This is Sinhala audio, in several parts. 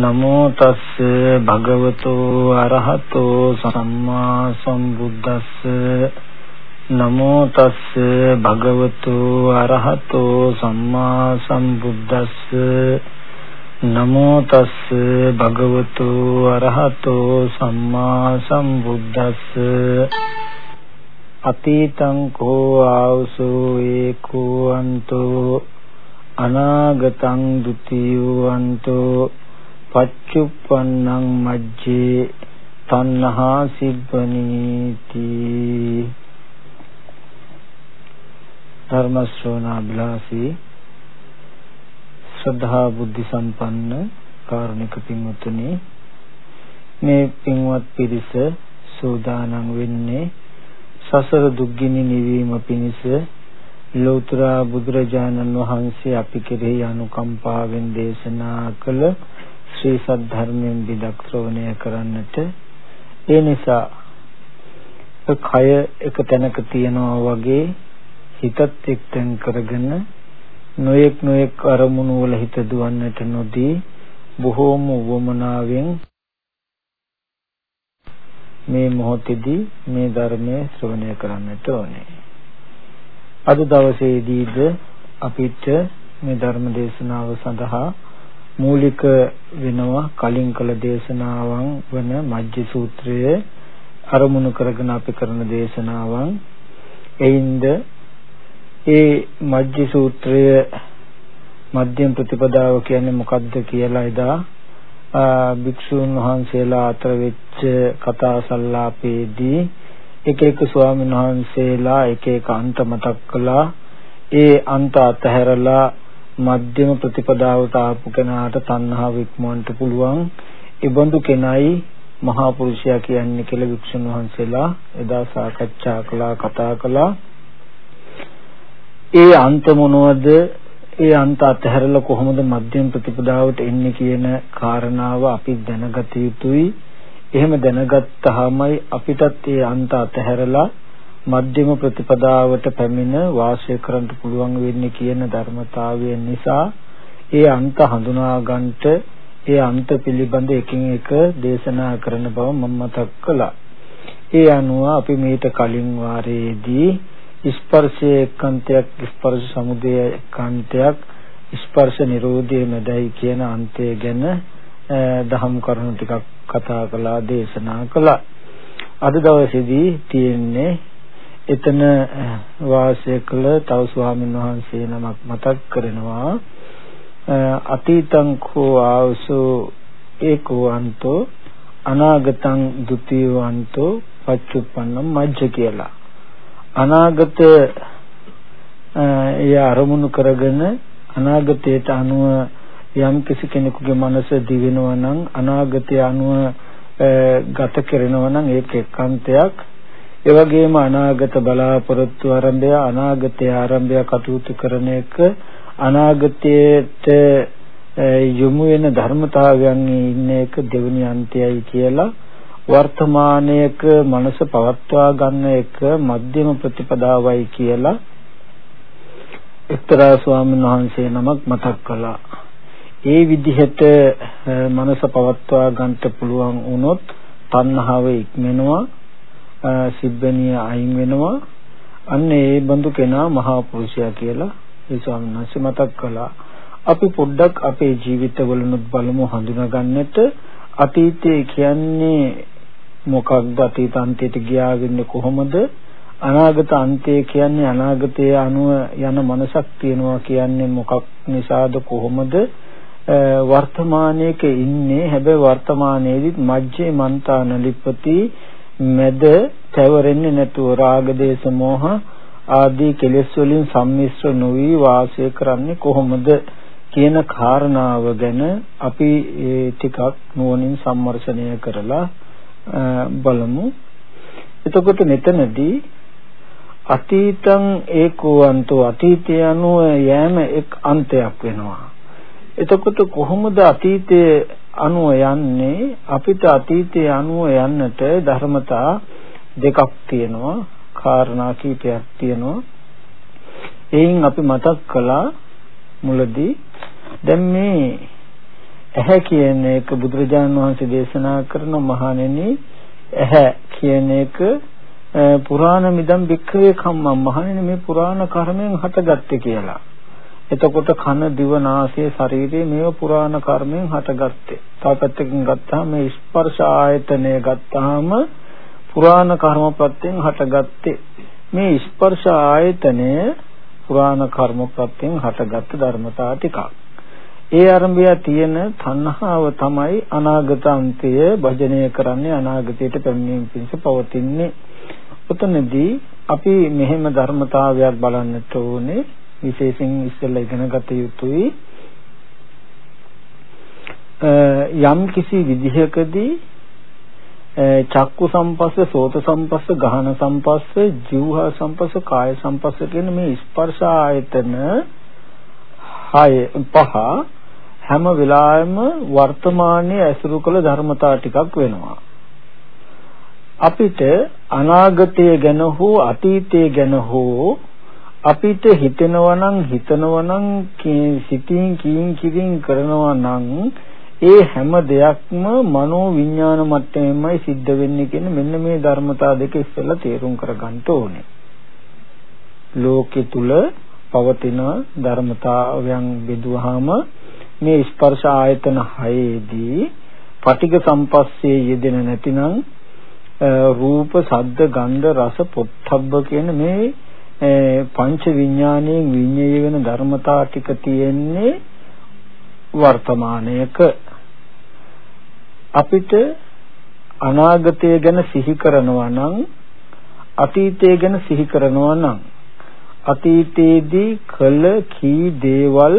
නමෝ තස්ස භගවතු අරහතෝ සම්මා සම්බුද්දස්ස. නමෝ තස්ස භගවතු අරහතෝ සම්මා සම්බුද්දස්ස. නමෝ තස්ස භගවතු අරහතෝ සම්මා සම්බුද්දස්ස. අතීතං කෝ ආවසෝ ඒකෝ අන්තෝ. අනාගතං ဒ ුතියෝ අන්තෝ. පච්චුප්පන්නං මජ්ජේ තණ්හා සිබ්බනීති. ධර්ම ශ්‍රවණාබිලාසී ශ්‍රද්ධා බුද්ධ සම්පන්න කාරුණික පින්වත්නි මේ පින්වත් පිරිස සූදානම් වෙන්නේ සසර දුක්ගිනි නිවීම පිණිස ලෝතර බුදුරජාණන් වහන්සේ අපි කෙරෙහි අනුකම්පාවෙන් දේශනා කළ ශ්‍රී සද්ධර්මයෙන් විදක් ශ්‍රවණය කරන්නට ඒ නිසා කය එක තැනක තියනවා වගේ හිතත් එක්තෙන් කරගෙන නොයෙක් නොයෙක් අරමුණු වල හිත දුවන්නට නොදී බොහෝම වමනාවෙන් මේ මොහොතේදී මේ ධර්මයේ ශ්‍රවණය කරන්නට ඕනේ. අද දවසේදීද අපිට මේ ධර්ම දේශනාව සඳහා මූලික වෙනවා කලින් කළ දේශනාවන් වන මජ්ජි සූත්‍රය අරමුණු කරගෙන අපි කරන දේශනාවන්. එයින්ද ඒ මජ්ජි සූත්‍රය මධ්‍යම ප්‍රතිපදාව කියන්නේ මොකක්ද කියලා එදා භික්ෂුන් වහන්සේලා අතර වෙච්ච කතා සංලාපයේදී එක එක ස්වාමීන් වහන්සේලා එක එක අන්ත මතක් කළා. ඒ අන්ත අතහැරලා මධ්‍යම ප්‍රතිපදාවට ආපු කෙනාට තණ්හාව ඉක්මවන්න පුළුවන්. ඒබඳු කෙනයි මහා පුරුෂයා කියන්නේ කියලා වික්ෂුන් වහන්සේලා එදා සාකච්ඡා කළා කතා කළා. ඒ අන්ත මොනවද? ඒ අන්ත අතහැරලා කොහොමද මධ්‍යම ප්‍රතිපදාවට එන්නේ කියන කාරණාව අපි දැනගත යුතුයි. එහෙම දැනගත්තාමයි අපිටත් ඒ අන්ත අතහැරලා මධ්‍යම ප්‍රතිපදාවට පැමිණ වාසය කරන්න පුළුවන් වෙන්නේ කියන ධර්මතාවය නිසා ඒ අන්ත හඳුනා ගන්නට ඒ අන්ත පිළිබඳ එකින් එක දේශනා කරන බව මම මතක් කළා. ඒ අනුව අපි මේට කලින් වාරයේදී ස්පර්ශයේ එක්කන්තයක් ස්පර්ශ සමුදය එක්කන්තයක් ස්පර්ශ නිරෝධයේ මැදයි කියන අන්තය ගැන දහම් කරුණු ටිකක් කතා කළා දේශනා කළා. අද දවසේදී තියෙන්නේ එතන වාසය කළ තව ස්වාමීන් වහන්සේ නමක් මතක් කරනවා. අතීතං කෝ ආවසෝ ඒකෝ අන්තෝ අනාගතං ဒ ුතියෝ අන්තෝ පච්චුප්පන්නම් මජ්ජ කියලා. අනාගත එය අරමුණු කරගෙන අනාගතයට අනුව යම් කිසි කෙනෙකුගේ මනස දිවෙනවා නම් අනාගතය අනුව ගත කරනවා නම් ඒක එක්කන්තයක් ඒ වගේම අනාගත බලාපොරොත්තු ආරම්භය අනාගතයේ ආරම්භය කටයුතු කරන එක අනාගතයට යොමු වෙන ධර්මතාවයන් ඉන්න එක දෙවෙනි අන්තයයි කියලා වර්තමානයේක මනස පවත්වා ගන්න එක මධ්‍යම ප්‍රතිපදාවයි කියලා එක්තරා ස්වාමීන් වහන්සේ නමක් මතක් කළා. ඒ විදිහට මනස පවත්වා ගන්නට පුළුවන් වුණොත් තණ්හාව ඉක්මනවා සිබ්බණිය අයින් වෙනවා. අන්න ඒ බඳු කෙනා මහා පුරුෂයා කියලා ඒ ස්වාමීන් වහන්සේ මතක් කළා. අපි පොඩ්ඩක් අපේ ජීවිතවලුත් බලමු හඳුනාගන්නට. අතීතය කියන්නේ මොකක්ද? අතීත අන්තයට ගියාගෙන කොහොමද? අනාගත අන්තය කියන්නේ අනාගතයේ අනුව යන මනසක් තියෙනවා කියන්නේ මොකක් නිසාද? කොහොමද? වර්තමානයේක ඉන්නේ. හැබැයි වර්තමානයේදීත් මජ්ජේ මන්තාන ලිපති මැද තැවරෙන්නේ නැතුව රාග දේශ මොහ ආදී කෙලෙස් වලින් සම්මිශ්‍ර නොවි වාසය කරන්නේ කොහොමද කියන කාරණාව ගැන අපි ටිකක් නුවණින් සම්මර්ෂණය කරලා බලමු. එතකොට මෙතනදී අතීතං ඒකෝවන්තෝ අතීතය අනුව යෑම එක් අන්තයක් වෙනවා. එතකොට කොහොමද අතීතයේ අනුව යන්නේ අපිට අතීතයේ අනුව යන්නට ධර්මතා දෙකක් තියෙනවා කාරණා කීපයක් තියෙනවා එයින් අපි මතක් කළා මුලදී දැන් මේ ඇහැ කියන එක බුදුරජාණන් වහන්සේ දේශනා කරන මහණෙනි ඇහැ කියන එක පුරාණ මිදම් වික්‍රේ කම්මම් මහණෙනි මේ පුරාණ කර්මයෙන් හටගත්තේ කියලා. එතකොට කන දිව නාසය ශරීරය මේව පුරාණ කර්මයෙන් හටගත්තේ. තව පැත්තකින් ගත්තාම මේ ස්පර්ශ ආයතනය ගත්තාම පුරාණ කර්මප්‍රත්‍යයෙන් හටගත්තේ. මේ ස්පර්ශ ආයතනය පුරාණ කර්මප්‍රත්‍යයෙන් හටගත් ධර්මතා ටිකක්. ඒ ආරම්භය තියෙන තණ්හාව තමයි අනාගත අන්තය භජනය කරන්නේ අනාගතයට පැමිණීම පිණිස පවතින්නේ. උතනදී අපි මෙහෙම ධර්මතාවයක් බලන්නට ඕනේ විශේෂයෙන් ඉස්සෙල්ලා ඉගෙන ගත යුතුයි. යම් කිසි විදිහකදී චක්කු සම්පස්ස, සෝත සම්පස්ස, ගහන සම්පස්ස, ජීවහා සම්පස්ස, කාය සම්පස්ස කියන මේ ස්පර්ශ ආයතන හය පහ හැම වෙලාවෙම වර්තමානයේ ඇසුරු කළ ධර්මතා ටිකක් වෙනවා. අපිට අනාගතය ගැන හෝ අතීතය ගැන හෝ අපිට හිතෙනවා නම් හිතනවා නම් සිතින් කියින් කියින් කරනවා නම් ඒ හැම දෙයක්ම මනෝ විඥාන මට්ටමෙන්මයි සිද්ධ වෙන්නේ කියන මෙන්න මේ ධර්මතා දෙක ඉස්සෙල්ලා තේරුම් කරගන්න ඕනේ. ලෝකෙ තුල පවතින ධර්මතාවයන් බෙදුවාම මේ ස්පර්ශ ආයතන හයේදී පටික සම්පස්සේ යෙදෙන නැතිනම් රූප, ශබ්ද, ගන්ධ, රස, පොට්ටබ්බ කියන මේ පංච විඥාණයෙන් විඤ්ඤාය වෙන ධර්මතා ටික තියෙන්නේ වර්තමානයක අපිට අනාගතය ගැන සිහි කරනවා නම් අතීතය ගැන සිහි කරනවා නම් අතීතයේදී කළ කී දේවල්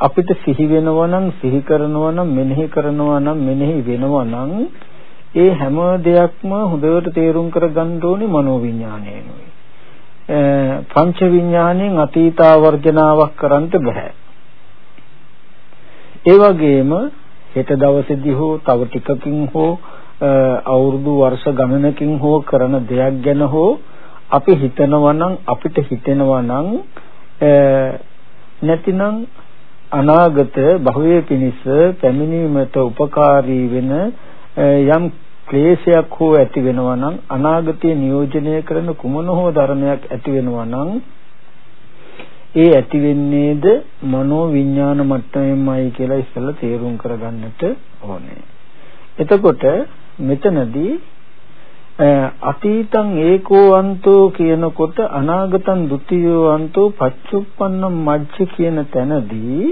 අපිට සිහි වෙනවා නම් සිහි කරනවා නම් මෙනෙහි කරනවා නම් මෙනෙහි වෙනවා නම් ඒ හැම දෙයක්ම හොඳට තේරුම් කරගන්න ඕනේ මනෝවිඤ්ඤාණයනොයි. පංච විඥාණයෙන් අතීතාවර්ජනාවක් කරන්න බෑ. ඒ වගේම හෙට දවසේදී හෝ තව ටිකකින් හෝ අවුරුදු වර්ෂ ගණනකින් හෝ කරන දෙයක් ගැන හෝ අපි හිතනවා නම් අපිට හිතෙනවා නම් නැතිනම් අනාගත භවයේ පිණිස පැමිණීමට උපකාරී වෙන යම් ක්ලේශයක් හෝ ඇති වෙනවා නම් අනාගතයේ නියෝජනය කරන කුමන හෝ ධර්මයක් ඇති වෙනවා නම් ඒ ඇති වෙන්නේද මනෝ විඥාන මට්ටමෙන්මයි කියලා ඉස්සෙල්ලා තේරුම් කරගන්නට ඕනේ. එතකොට මෙතනදී අතීතං ඒකෝ අන්තෝ කියනකොට අනාගතං ဒ ුතියෝ අන්තෝ පච්චුප්පන්නම් මජ්ජ කියන තැනදී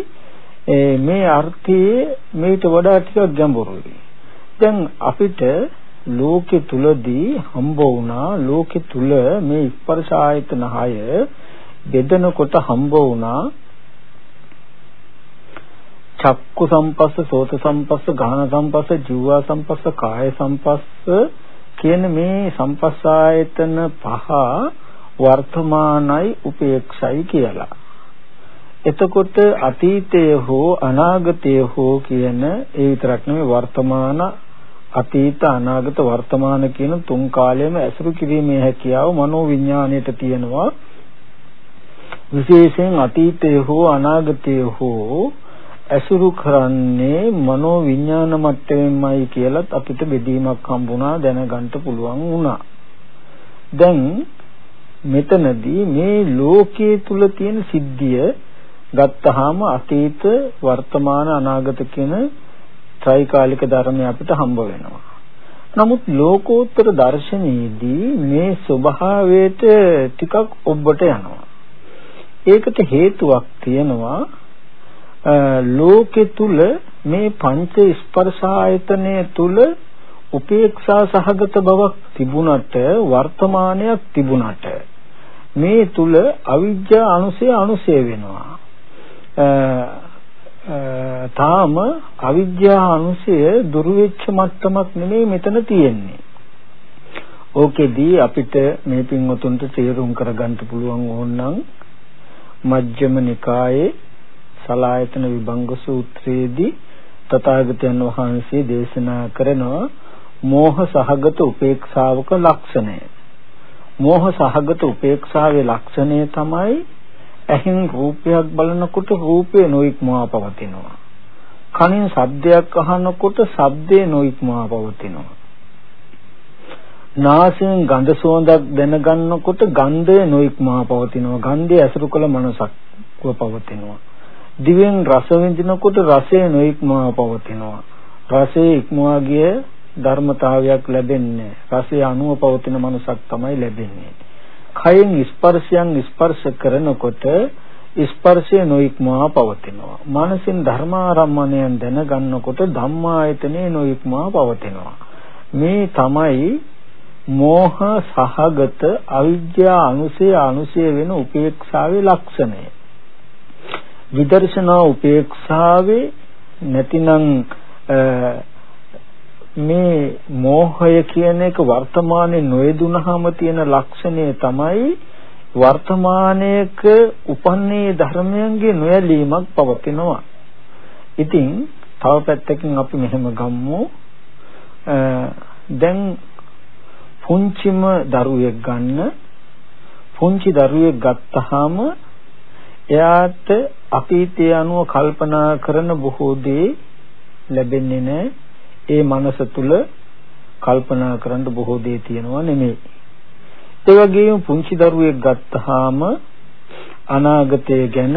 මේ අර්ථයේ මේට වඩා ටිකක් ගැඹුරුයි. දැන් අපිට ලෝකෙ තුලදී හම්බ වුණා ලෝකෙ තුල මේ ස්පර්ශ ආයතන 6 බෙදනකොට හම්බ වුණා චක්කු සම්පස්ස සෝත සම්පස්ස ගාන සම්පස්ස ජීවා සම්පස්ස කාය සම්පස්ස කියන මේ සම්පස්සායතන පහ වර්තමානයි උපේක්ෂයි කියලා. එතකොට අතීතය හෝ අනාගතය හෝ කියන ඒ විතරක් නෙමෙයි වර්තමාන අතීත අනාගත වර්තමාන කියන තුන් කාලයම ඇසුරු කිරීමේ හැකියාව මනෝ විඥාණයට තියෙනවා විශේෂයෙන් අතීතය හෝ අනාගතය හෝ ඇසුරු කරන්නේ මනෝ විඥාන මට්ටමෙන්මයි කියලත් අපිට බෙදීමක් හම්බුණා දැනගන්න පුළුවන් වුණා. දැන් මෙතනදී මේ ලෝකයේ තුල තියෙන සිද්ධිය ගත්තාම අතීත වර්තමාන අනාගත කියන ත්‍රිකාලික ධර්මය අපිට හම්බ වෙනවා. නමුත් ලෝකෝත්තර දර්ශනයේදී මේ ස්වභාවයට ටිකක් ඔබට යනවා. ඒකට හේතුවක් තියෙනවා ලෝකෙ තුල මේ පංච ස්පර්ශ ආයතනය තුල උපේක්ෂා සහගත බවක් තිබුණට වර්තමානයක් තිබුණට මේ තුල අවිජ්ජා අනුසය අනුසය වෙනවා තාම අවිජ්ජා අනුසය දුරු වෙච්ච මට්ටමක් නෙමෙයි මෙතන තියෙන්නේ ඕකෙදී අපිට මේ පින්වතුන්ට තේරුම් කරගන්න පුළුවන් ඕනනම් මජ්ක්‍ධිම නිකායේ සලායතන විභංග සූත්‍රයේදී තථාගතයන් වහන්සේ දේශනා කරනවා මෝහ සහගත උපේක්ෂාවක ලක්ෂණය. මෝහ සහගත උපේක්ෂාවේ ලක්ෂණය තමයි ඇහින් රූපයක් බලනකොට රූපය නොඉක්මවා පවතිනවා. කනින් ශබ්දයක් අහනකොට ශබ්දේ නොඉක්මවා පවතිනවා. නාසයෙන් ගඳ සුවඳක් දැනගන්නකොට ගන්ධය නොඉක්මවා පවතිනවා. ගන්ධය ඇසුරු කළ මනසක්ව පවතිනවා. දිවෙන් රස විඳිනකොට රසය නොඉක්මවා පවතිනවා. රසය ඉක්මවා ගිය ධර්මතාවයක් ලැබෙන්නේ රසය අනුව පවතින මනසක් තමයි ලැබෙන්නේ. කයෙන් ස්පර්ශයන් ස්පර්ශ කරනකොට ස්පර්ශය නොඉක්මවා පවතිනවා. මනසින් ධර්මාරම්මණයන් දැනගන්නකොට ධම්මායතනේ නොඉක්මවා පවතිනවා. මේ තමයි මෝහ සහගත අවිද්‍යා අනුසය අනුසය වෙන උපේක්ෂාවේ ලක්ෂණය. විදර්ශනා උපේක්ෂාවේ නැතිනම් මේ මෝහය කියන එක වර්තමානයේ නොයදුනහම තියෙන ලක්ෂණය තමයි වර්තමානයේක උපන්නේ ධර්මයන්ගේ නොයලීමක් පවතිනවා. ඉතින් තව පැත්තකින් අපි මෙහෙම ගම්මු. දැන් පුංචිම දරුවෙක් ගන්න පුංචි දරුවෙක් ගත්තාම එයාට අතීතය අනුව කල්පනා කරන බොහෝ දේ ලැබෙන්නේ නැහැ. ඒ මනස තුල කල්පනා කරන්න බොහෝ දේ තියෙනවා නෙමෙයි. ඒ වගේම පුංචි දරුවෙක් ගත්තාම අනාගතය ගැන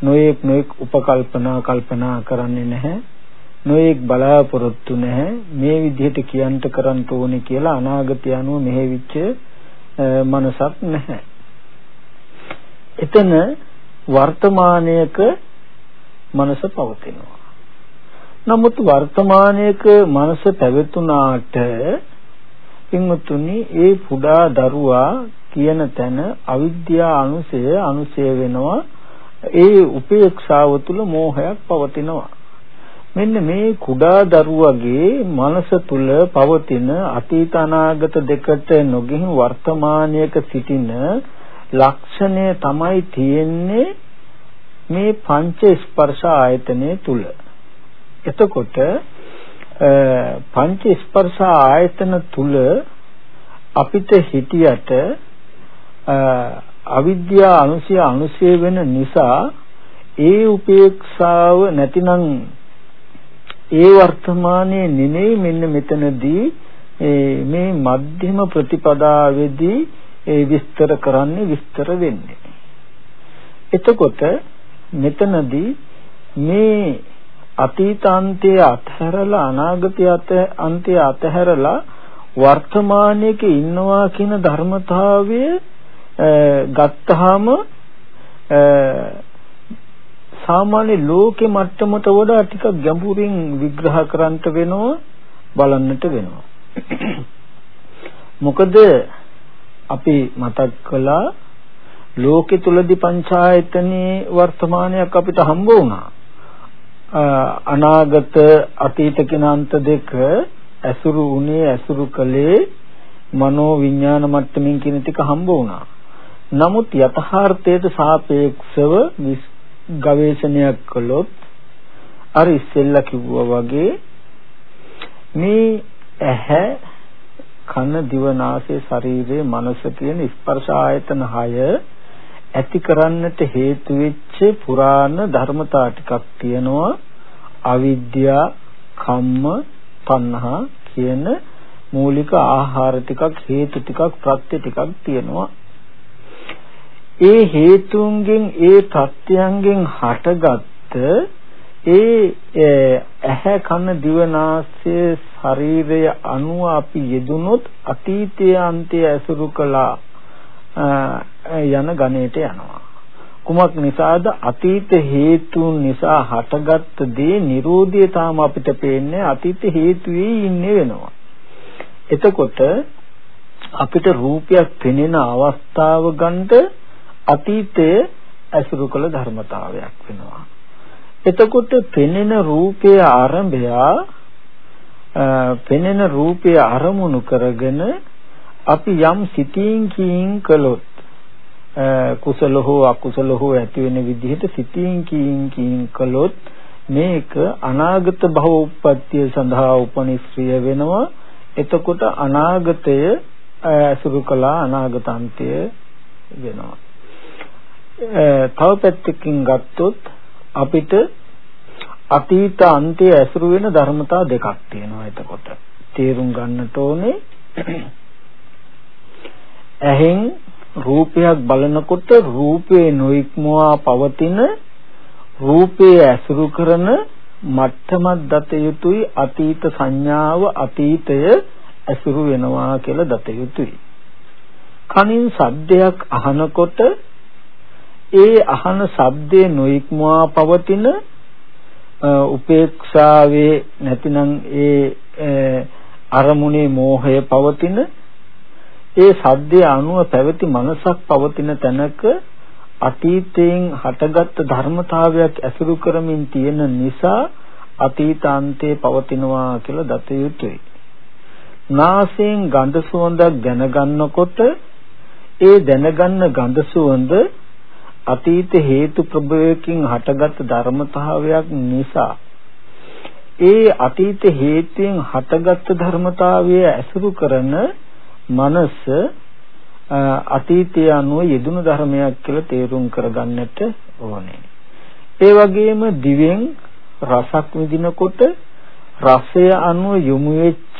නොයෙක් නොයෙක් උපකල්පනා කල්පනා කරන්නේ නැහැ. නොයෙක් බලාපොරොත්තු නැහැ. මේ විදිහට කියන්න කරන්න ඕනේ කියලා අනාගතය අනුව මෙහෙවිච්ච මනසක් නැහැ. එතන වර්තමානයක මනස පවතිනවා. නමුත් වර්තමානයේක මනස පැවතුනාට පින්වතුනි ඒ පුඩා දරුවා කියන තැන අවිද්‍යා අනුසය අනුසය වෙනවා. ඒ උපේක්ෂාව තුළ මෝහයක් පවතිනවා. මෙන්න මේ කුඩා දරුවගේ මනස තුල පවතින අතීත අනාගත දෙකට නොගෙහින් වර්තමානයක සිටින ලක්ෂණය තමයි තියෙන්නේ මේ පංච ස්පර්ශ ආයතනය තුල එතකොට පංච ස්පර්ශ ආයතන තුල අපිට හිතියට අවිද්‍යා අනුසය අනුසය වෙන නිසා ඒ උපේක්ෂාව නැතිනම් ඒ වර්තමානයේ නෙමෙයි මෙන්න මෙතනදී මේ මධ්‍යම ප්‍රතිපදාවේදී ඒ විස්තර කරන්නේ විස්තර වෙන්නේ. එතකොට මෙතනදී මේ අතීතාන්තයේ අත්හැරලා අනාගතයේ අන්තයේ අත්හැරලා වර්තමානයේක ඉන්නවා කියන ධර්මතාවය ගත්තාම සාමාන්‍ය ලෝකේ මට්ටමට වඩා ටිකක් ගැඹුරින් විග්‍රහ කරන්නට වෙනවා බලන්නට වෙනවා. මොකද අපි මතක් කළා ලෝකෙ තුලදී පංචායතනේ වර්තමානයක් අපිට හම්බ වුණා. අනාගත අතීත කියන අන්ත දෙක ඇසුරු උනේ ඇසුරු කළේ මනෝ විඥාන මට්ටමින් කියන ටික හම්බ වුණා. නමුත් යථාර්ථයට සාපේක්ෂව ගවේෂණයක් කළොත් අර ඉස්සෙල්ලා කිව්වා වගේ මේ ඇහැ කන දිව නාසය ශරීරය මනස කියන ස්පර්ශ ආයතන 6 ඇති කරන්නට හේතු වෙච්ච පුරාණ ධර්මතා ටිකක් තියෙනවා. අවිද්‍යා කම්ම තණ්හා කියන මූලික ආහාර ටිකක් හේතු ටිකක් ප්‍රත්‍ය ටිකක් තියෙනවා. ඒ හේතුන්ගෙන් ඒ ප්‍රත්‍යයන්ගෙන් හටගත්ත ඒ ඇහැ කන දිව නාසය ශරීරය අනුව අපි යෙදුනොත් අතීතයේ අන්තය ඇසුරු කළා. යන ගණයට යනවා. කුමක් නිසාද අතීත හේතුන් නිසා හටගත්ත දේ Nirodhe තාම අපිට පේන්නේ අතීත හේතුවේ ඉන්නේ වෙනවා. එතකොට අපිට රූපයක් පෙනෙන අවස්ථාව ගන්නට අතීතයේ ඇසුරු කළ ධර්මතාවයක් වෙනවා. එතකොට පෙනෙන රූපයේ ආරම්භය පෙනෙන රූපය අරමුණු කරගෙන අපි යම් සිතින් කීන් කළොත් කුසල හෝ අකුසල හෝ ඇති වෙන විදිහට සිතින් කීන් කීන් කළොත් මේක අනාගත භව උප්පත්තිය සඳහා උපනිශ්‍රිය වෙනවා එතකොට අනාගතය අසුරු කළා අනාගතාන්තය වෙනවා තව පැත්තකින් ගත්තොත් අපිට අතීත අන්තයේ ඇසුරු වෙන ධර්මතා දෙකක් තියෙනවා එතකොට. තේරුම් ගන්නට ඕනේ ඇහෙන් රූපයක් බලනකොට රූපේ නොඉක්මවා පවතින රූපේ ඇසුරු කරන මට්ටමක් දත යුතුයි අතීත සංඥාව අතීතය ඇසුරු වෙනවා කියලා දත යුතුයි. කනින් සද්දයක් අහනකොට ඒ අහන ශබ්දේ නොඉක්මවා පවතින උපේක්ෂාවේ නැතිනම් ඒ අරමුණේ මෝහය පවතින ඒ සද්දේ අනුව පැවති මනසක් පවතින තැනක අතීතයෙන් හටගත් ධර්මතාවයක් ඇසුරු කරමින් තියෙන නිසා අතීතාන්තේ පවතිනවා කියලා දත යුතුයි. නාසයෙන් ගඳ සුවඳක් දැනගන්නකොට ඒ දැනගන්න ගඳ සුවඳ අතීත හේතු ප්‍රභවයකින් හටගත් ධර්මතාවයක් නිසා ඒ අතීත හේතුයෙන් හටගත් ධර්මතාවය ඇසුරු කරන මනස අතීතය අනුව යෙදුණු ධර්මයක් කියලා තේරුම් කරගන්නට ඕනේ. ඒ වගේම දිවෙන් රසක් විඳිනකොට රසය අනුව යොමු වෙච්ච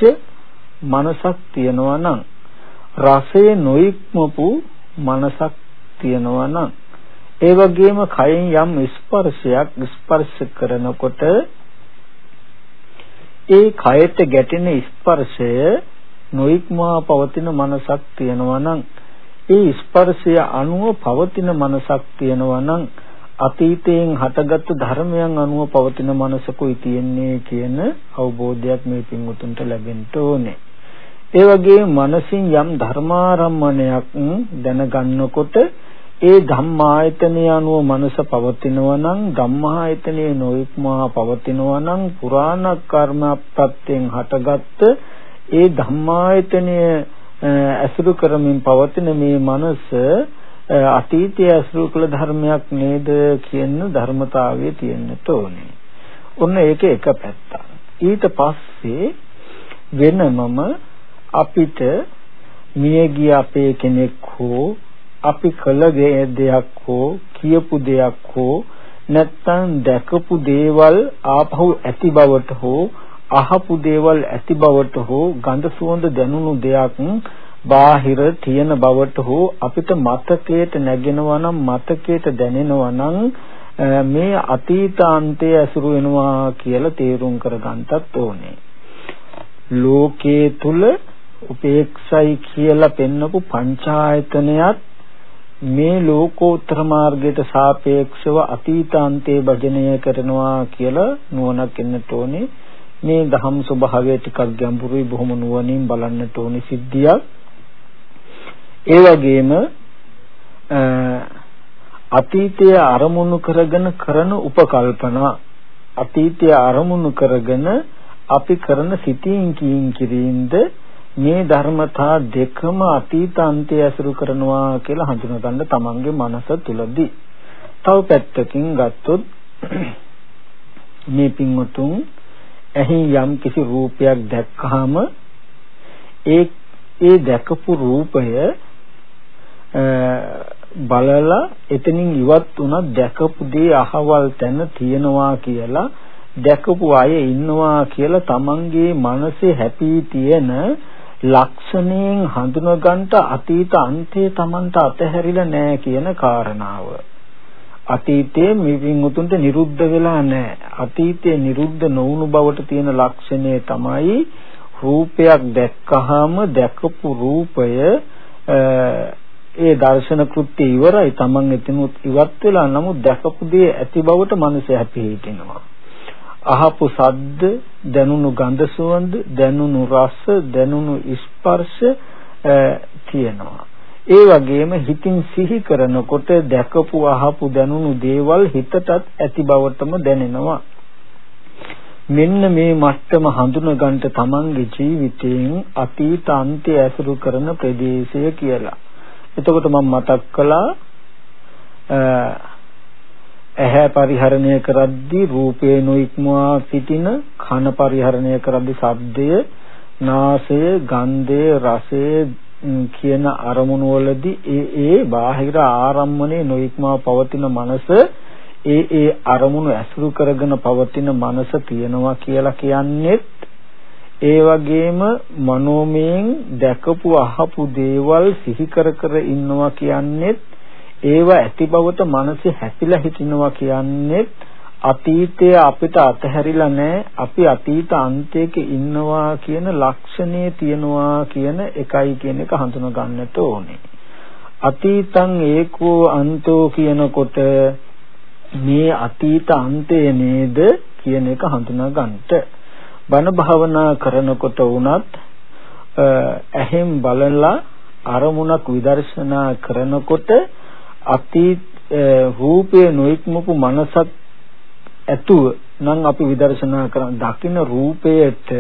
මනසක් තියනවා නම් රසය නොඉක්මපු මනසක් තියනවා නම් ඒ වගේම කයෙන් යම් ස්පර්ශයක් ස්පර්ශ කරනකොට ඒ කයට ගැටෙන ස්පර්ශය නොයික්මා පවතින මනසක් තියෙනවා නම් ඒ ස්පර්ශය අනුව පවතින මනසක් තියෙනවා නම් අතීතයෙන් හටගත්තු ධර්මයන් අනුව පවතින මනසකුයි තියෙන්නේ කියන අවබෝධයක් මේ පින්වුතුන්ට ලැබෙන්න ඕනේ. ඒ වගේ මනසින් යම් ධර්මාරම්මණයක් දැනගන්නකොට ඒ ධම්මායතනය අනුව මනස පවතිනවා නම් ධම්මායතනයේ නොයික්මා පවතිනවා නම් පුරාණ කර්ම ප්‍රත්‍යයෙන් හටගත්ත ඒ ධම්මායතනය ඇසුරු කරමින් පවතින මේ මනස අතීතයේ ඇසුරු කළ ධර්මයක් නේද කියන ධර්මතාවය තියෙන්නට ඕනේ. ඔන්න ඒක එක පැත්තක්. ඊට පස්සේ වෙනමම අපිට මියගිය අපේ කෙනෙක් හෝ අපි කළ දෙයක් හෝ කියපු දෙයක් හෝ නැත්තම් දැකපු දේවල් ආපහු ඇති බවට හෝ අහපු දේවල් ඇති බවට හෝ ගඳ සුවඳ දැනුණු දෙයක් බාහිර තියෙන බවට හෝ අපිට මතකයට නැගෙනවා නම් මතකයට දැනෙනවා නම් මේ අතීතාන්තයේ ඇසුරු වෙනවා කියලා තේරුම් කරගන්නත් ඕනේ. ලෝකයේ තුල උපේක්ෂයි කියලා පෙන්නපු පංචායතනයත් මේ ලෝකෝත්තර මාර්ගයට සාපේක්ෂව අතීතාන්තයේ භජනය කරනවා කියලා නුවණක් එන්නට ඕනේ මේ දහම් ස්වභාවය ටිකක් ගැඹුරුයි බොහොම නුවණින් බලන්නට ඕනේ සිද්ධියක් ඒ වගේම අතීතය අරමුණු කරගෙන කරන උපකල්පනා අතීතය අරමුණු කරගෙන අපි කරන සිතින් කියින් කිරීමද මේ ධර්මතා දෙකම අතීත අන්තය ඇසුරු කරනවා කියලා හඳුනා ගන්න තමන්ගේ මනස තුලදී. තව පැත්තකින් ගත්තොත් මේ පින්වතුන් එහි යම් කිසි රූපයක් දැක්කහම ඒ ඒ දැකපු රූපය බලලා එතනින් ඉවත් වුණා දැකපු දේ අහවල් තැන තියෙනවා කියලා දැකපු අය ඉන්නවා කියලා තමන්ගේ මනසේ හැපී තියෙන ලක්ෂණයෙන් හඳුනගන්න අතීත අන්තයේ Tamanට අතහැරිලා නැහැ කියන කාරණාව. අතීතයේ මිවින් උතුන්ට නිරුද්ධ වෙලා නැහැ. අතීතයේ නිරුද්ධ නොවුණු බවට තියෙන ලක්ෂණය තමයි රූපයක් දැක්කහම දැකපු රූපය ඒ දර්ශන කෘත්‍ය ඉවරයි Taman එතනොත් ඉවත් වෙලා නමුත් දැකපු දේ ඇති බවට මනස හැපී හිටිනවා. අහපු සද්ද දැනුණු ගඳ සුවඳ දැනුණු රස දැනුණු ස්පර්ශ තියෙනවා ඒ වගේම හිතින් සිහි කරනකොට දැකපු අහපු දැනුණු දේවල් හිතටත් ඇති බවටම දැනෙනවා මෙන්න මේ මට්ටම හඳුනගන්න තමන්ගේ ජීවිතයෙන් අතීත අන්තය ඇසුරු කරන ප්‍රදේශය කියලා. එතකොට මම මතක් කළා ඇහැ පරිහරණය කරද්දී රූපේ නොඉක්මවා සිටින කන පරිහරණය කරද්දී ශබ්දය නාසය ගන්ධය රසය කියන අරමුණු වලදී ඒ ඒ බාහිර ආරම්මනේ නොඉක්මවා පවතින මනස ඒ ඒ අරමුණු ඇසුරු කරගෙන පවතින මනස තියෙනවා කියලා කියන්නේත් ඒ වගේම මනෝමයෙන් දැකපු අහපු දේවල් සිහි කර කර ඉන්නවා කියන්නේත් ඒව ඇති බවට මනසේ හැසිලා හිටිනවා කියන්නේත් අතීතය අපිට අතහැරිලා නැහැ. අපි අතීත අන්තයක ඉන්නවා කියන ලක්ෂණය තියනවා කියන එකයි කියන එක හඳුනා ගන්නට ඕනේ. අතීතං ඒකෝ අන්තෝ කියනකොට මේ අතීත අන්තය නේද කියන එක හඳුනා ගන්නට. බණ භාවනා කරනකොට වුණත් ඇහෙන් බලලා අරමුණක් විදර්ශනා කරනකොට අතීත රූපේ නොඉක්මපු මනසක් ඇතුව නම් අපි විදර්ශනා කරන දකින්න රූපයට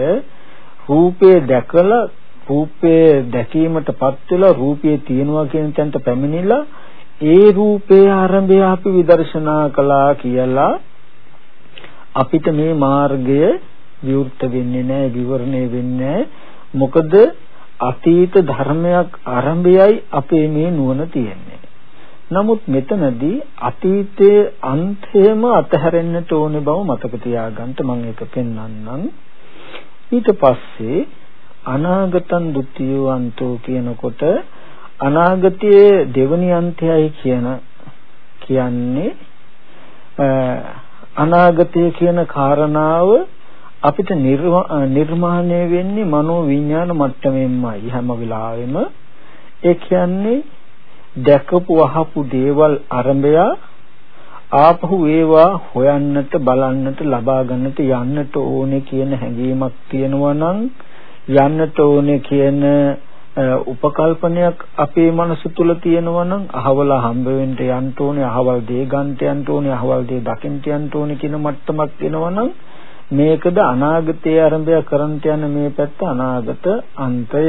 රූපේ දැකලා රූපේ දැකීමටපත් වෙලා රූපේ තියෙනවා කියන තැනට පැමිණිලා ඒ රූපේ ආරම්භය අපි විදර්ශනා කළා කියලා අපිට මේ මාර්ගය විවෘත වෙන්නේ නැහැ විවරණය වෙන්නේ මොකද අතීත ධර්මයක් ආරම්භයයි අපේ මේ නුවණ තියෙන්නේ. නමුත් මෙතනදී අතීතයේ අන්තයම අතහැරෙන්නට ඕනේ බව මතක තියාගන්න මම ඒක පෙන්වන්නම්. ඊට පස්සේ අනාගතං ဒ ුතියෝ අන්තෝ කියනකොට අනාගතයේ දෙවනි අන්තයයි කියන කියන්නේ අනාගතය කියන කාරණාව අපිට නිර්මාණය වෙන්නේ මනෝ විඥාන මට්ටමෙන්මයි හැම වෙලාවෙම ඒ කියන්නේ දැකපු අහපු දේවල් අරඹය ආපහු ඒවා හොයන්නට බලන්නට ලබා ගන්නට යන්නට ඕනේ කියන හැඟීමක් තියෙනවා නම් යන්නට ඕනේ කියන උපකල්පනයක් අපේ මනස තුල තියෙනවා නම් අහවල හම්බ වෙන්න යන්න ඕනේ අහවල් දේ ගන්නට යන්න ඕනේ අහවල් දේ දකින්න යන්න ඕනේ කියන මට්ටමක් එනවා නම් මේකද අනාගතයේ ආරම්භය කරන්ට යන මේ පැත්ත අනාගත අන්තය.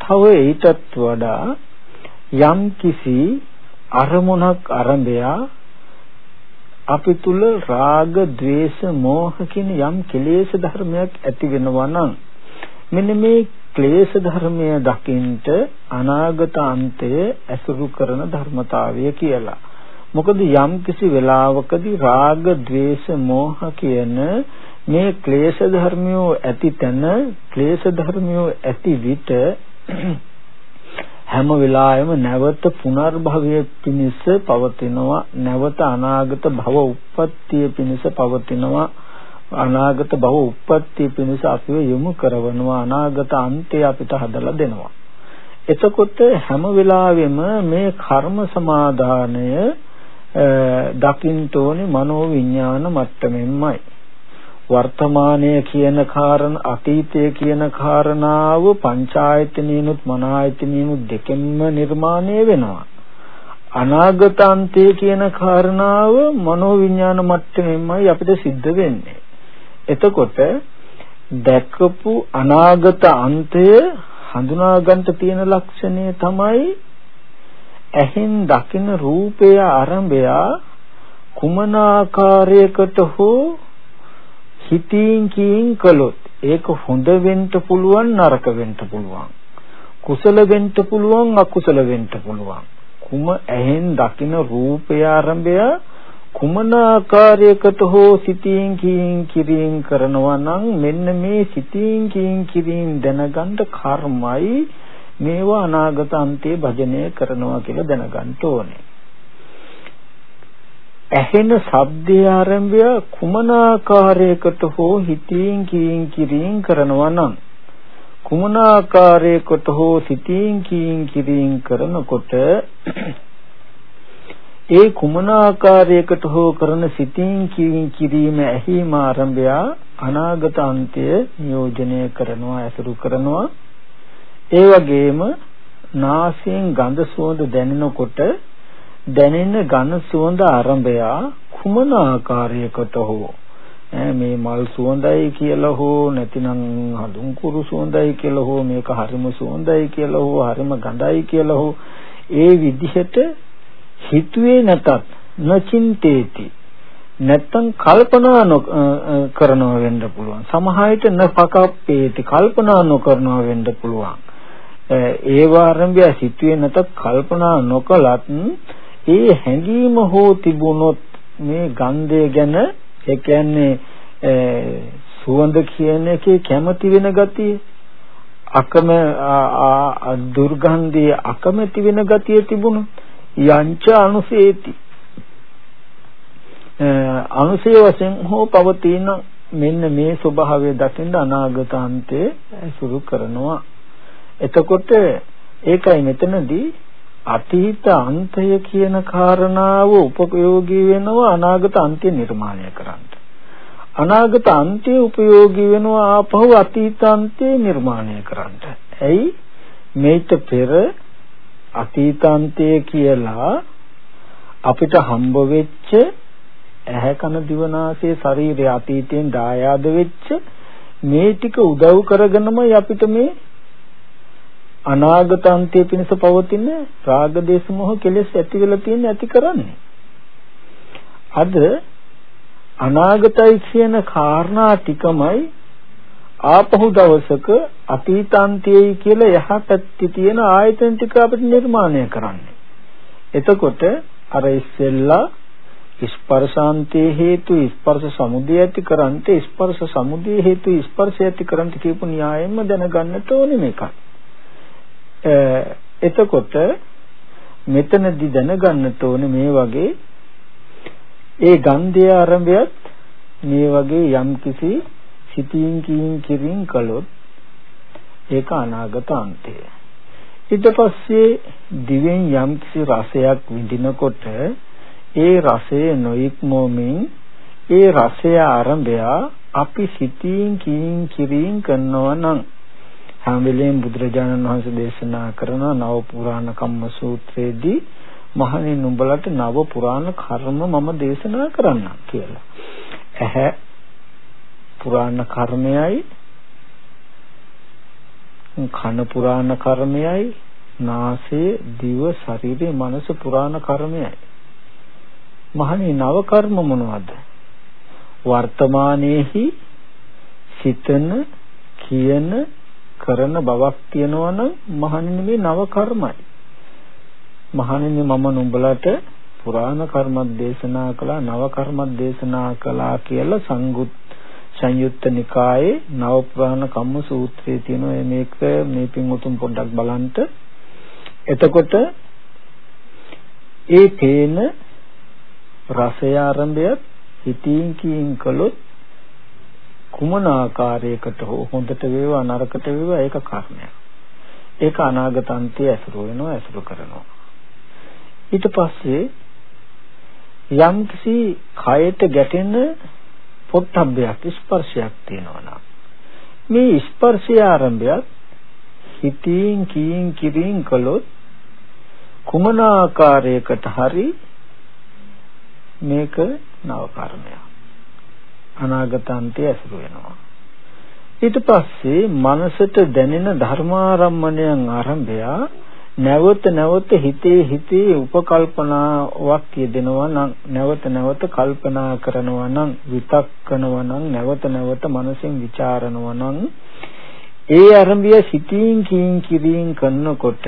තව ඊටත් වඩා යම් කිසි අරමුණක් අරඹයා අපි තුල රාග, ద్వේෂ, මෝහ කියන යම් කෙලෙස් ධර්මයක් ඇති වෙනවා නම් මෙන්න මේ ක්ලේශ ධර්මය දකින්ට අනාගතාන්තයේ ඇසුරු කරන ධර්මතාවය කියලා. මොකද යම් කිසි වෙලාවකදී රාග, ద్వේෂ, මෝහ කියන මේ ක්ලේශ ධර්මියෝ ඇති තැන ක්ලේශ ධර්මියෝ ඇති විට හැම වෙලාවෙම නැවත පුනර්භවයේ පිණිස පවතිනවා නැවත අනාගත භව උප්පත්තිය පිණිස පවතිනවා අනාගත භව උප්පත්තිය පිණිස අපිව යොමු කරවනවා අනාගත අන්තය අපිට හදලා දෙනවා එතකොට හැම වෙලාවෙම මේ කර්ම සමාදානය දකින්න ඕනේ මනෝ විඥාන මට්ටමින්මයි. වර්තමානය කියන කාරණ අතීතය කියන කාරණාව පංචායතනිනුත් මනායතනිනුත් දෙකෙන්ම නිර්මාණය වෙනවා. අනාගතාන්තය කියන කාරණාව මනෝ විඥාන මට්ටමෙන්මයි අපිට සිද්ධ වෙන්නේ. එතකොට දැකපු අනාගත අන්තය හඳුනා ගන්න තියෙන ලක්ෂණය තමයි ඇහෙන් දකින රූපය ආරම්භය කුමන ආකාරයකට හෝ හිතින් කියින් කළොත් ඒක හොඳ වෙන්න පුළුවන් නරක වෙන්න පුළුවන් කුසල වෙන්න පුළුවන් අකුසල වෙන්න පුළුවන් කුම ඇහෙන් දකින රූපය ආරම්භය කුමන ආකාරයකට හෝ සිතින් කියින් කිරින් කරනවා නම් මෙන්න මේ සිතින් කියින් කිරින් දැනගන්න කර්මයි මේවා අනාගත අන්තයේ භජනය කරනවා කියලා දැනගන්න ඕනේ. ඇහෙන ශබ්දයේ ආරම්භය කුමන ආකාරයකට හෝ හිතින් කීන් කිරින් කරනවා නම් කුමන ආකාරයකට හෝ සිතින් කීන් කිරින් කරනකොට ඒ කුමන ආකාරයකට හෝ කරන සිතින් කීන් කිරීම ඇහිම ආරම්භය අනාගත අන්තය නියෝජනය කරනවා ඇසුරු කරනවා. ඒ වගේම නාසයෙන් ගඳ සුවඳ දැනෙනකොට දැනෙන ඝන සුවඳ ආරම්භය කුමන ආකාරයකට හෝ මේ මල් සුවඳයි කියලා හෝ නැතිනම් හඳුන් කුරු සුවඳයි කියලා හෝ මේක හරිම සුවඳයි කියලා හෝ හරිම ගඳයි කියලා හෝ ඒ විදිහට හිතුවේ නැතත් නචින්තේති. නැත්තම් කල්පනා කරනවා වෙන්න පුළුවන්. සමහර විට නපකප්පේති කල්පනා නොකරනවා වෙන්න පුළුවන්. ඒව ආරම්භය සිටුවේ නැතත් කල්පනා නොකලත් ඒ හැඟීම හෝ තිබුණොත් මේ ගන්ධය ගැන ඒ කියන්නේ සුවඳ කියන එකේ කැමති වෙන ගතිය අකම දුර්ගන්ධයේ අකමැති වෙන ගතිය තිබුණොත් යංච අනුසේති. අනුසය වශයෙන් හෝ පවතින මෙන්න මේ ස්වභාවය දකින්න අනාගතාන්තයේ සුරු කරනවා. එතකොට ඒකයි මෙතනදී අතීත අන්තය කියන කාරණාව උපයෝගී වෙනවා අනාගත අන්තය නිර්මාණය කරන්න. අනාගත අන්තය උපයෝගී වෙනවා ආපහු අතීත අන්තය නිර්මාණය කරන්න. ඇයි මේක පෙර අතීතාන්තය කියලා අපිට හම්බ වෙච්ච ඇහැ කන දිවනාසය ශරීරය අතීතයෙන් දායාද වෙච්ච මේ ටික උදව් කරගෙනමයි අපිට මේ අනාගත අන්තයේ පිණිස පවතින රාග දේශ මොහ කෙලෙස් ඇති වෙලා තියෙන ඇති කරන්නේ. අද අනාගතයි කියන කාරණා ටිකමයි ආපහු දවසක අතීතාන්තයයි කියලා යහපැත්තේ තියෙන ආයතන ටික අපිට නිර්මාණය කරන්නේ. එතකොට අර ඉස්සෙල්ලා ස්පර්ශාන්තයේ හේතු ස්පර්ශ සමුදය ඇති කරන්ට ස්පර්ශ සමුදය හේතු ස්පර්ශය ඇති කරන්ට කියපු න්‍යායෙන්ම දැනගන්නට ඕනේ මේක. එතකොට මෙතනදී දැනගන්නට ඕනේ මේ වගේ ඒ ගන්ධය ආරම්භයත් මේ වගේ යම්කිසි සිතින් කියින් කිරින් කළොත් ඒක අනාගත අන්තය. ඊට පස්සේ දිවෙන් යම්කිසි රසයක් විඳිනකොට ඒ රසය නොයික්මෝමින් ඒ රසය ආරම්භය අපි සිතින් කියින් කිරින් කරනවා නම් හැම වෙලෙම බුදුරජාණන් වහන්සේ දේශනා කරන නව පුරාණ කම්ම සූත්‍රයේදී මහණෙනි නුඹලට නව පුරාණ කර්ම මම දේශනා කරන්නම් කියලා. ඇහැ පුරාණ කර්මයයි කන පුරාණ කර්මයයි නාසය දිව ශරීරය මනස පුරාණ කර්මයයි මහණේ නව කර්ම මොනවද වර්තමානයේහි සිතන කියන කරන බවක් තියෙනවා නම් මහණෙනි මේ නව කර්මයි මහණෙනි මම නුඹලට පුරාණ කර්මත් දේශනා කළා නව කර්මත් දේශනා කළා කියලා සංගුත් සංයුත්ත නිකායේ නව පුරාණ කම්ම සූත්‍රයේ තියෙන මේක මේ පින් උතුම් පොඩ්ඩක් බලන්න. එතකොට ඒ තේන රසය ආරම්භයත් හිතින් කියින් කළොත් කුමන ආකාරයකට හෝ හොඳට වේවා නරකට වේවා ඒක කර්මයක්. ඒක අනාගතන්තය ඇසුරු වෙනවා ඇසුරු කරනවා. ඊට පස්සේ යම්කිසි කයට ගැටෙන පොට්ටබ්බයක් ස්පර්ශයක් තියෙනවා නම් මේ ස්පර්ශය ආරම්භයත් හිතින් කීින් කිරින් කළොත් කුමන ආකාරයකට හරි මේක නව කර්මයක් අනාගතාන්තය ඇසුරු වෙනවා. ඊට පස්සේ මනසට දැනෙන ධර්මාරම්මණයන් ආරම්භය නැවත නැවත හිතේ හිතේ උපකල්පනාවක් යෙදෙනවා නම් නැවත නැවත කල්පනා කරනවා නම් විතක්කනවා නම් නැවත නැවත මනසෙන් ਵਿਚාරනවා නම් ඒ අරඹය සිතින් කින් කිරින් කරනකොට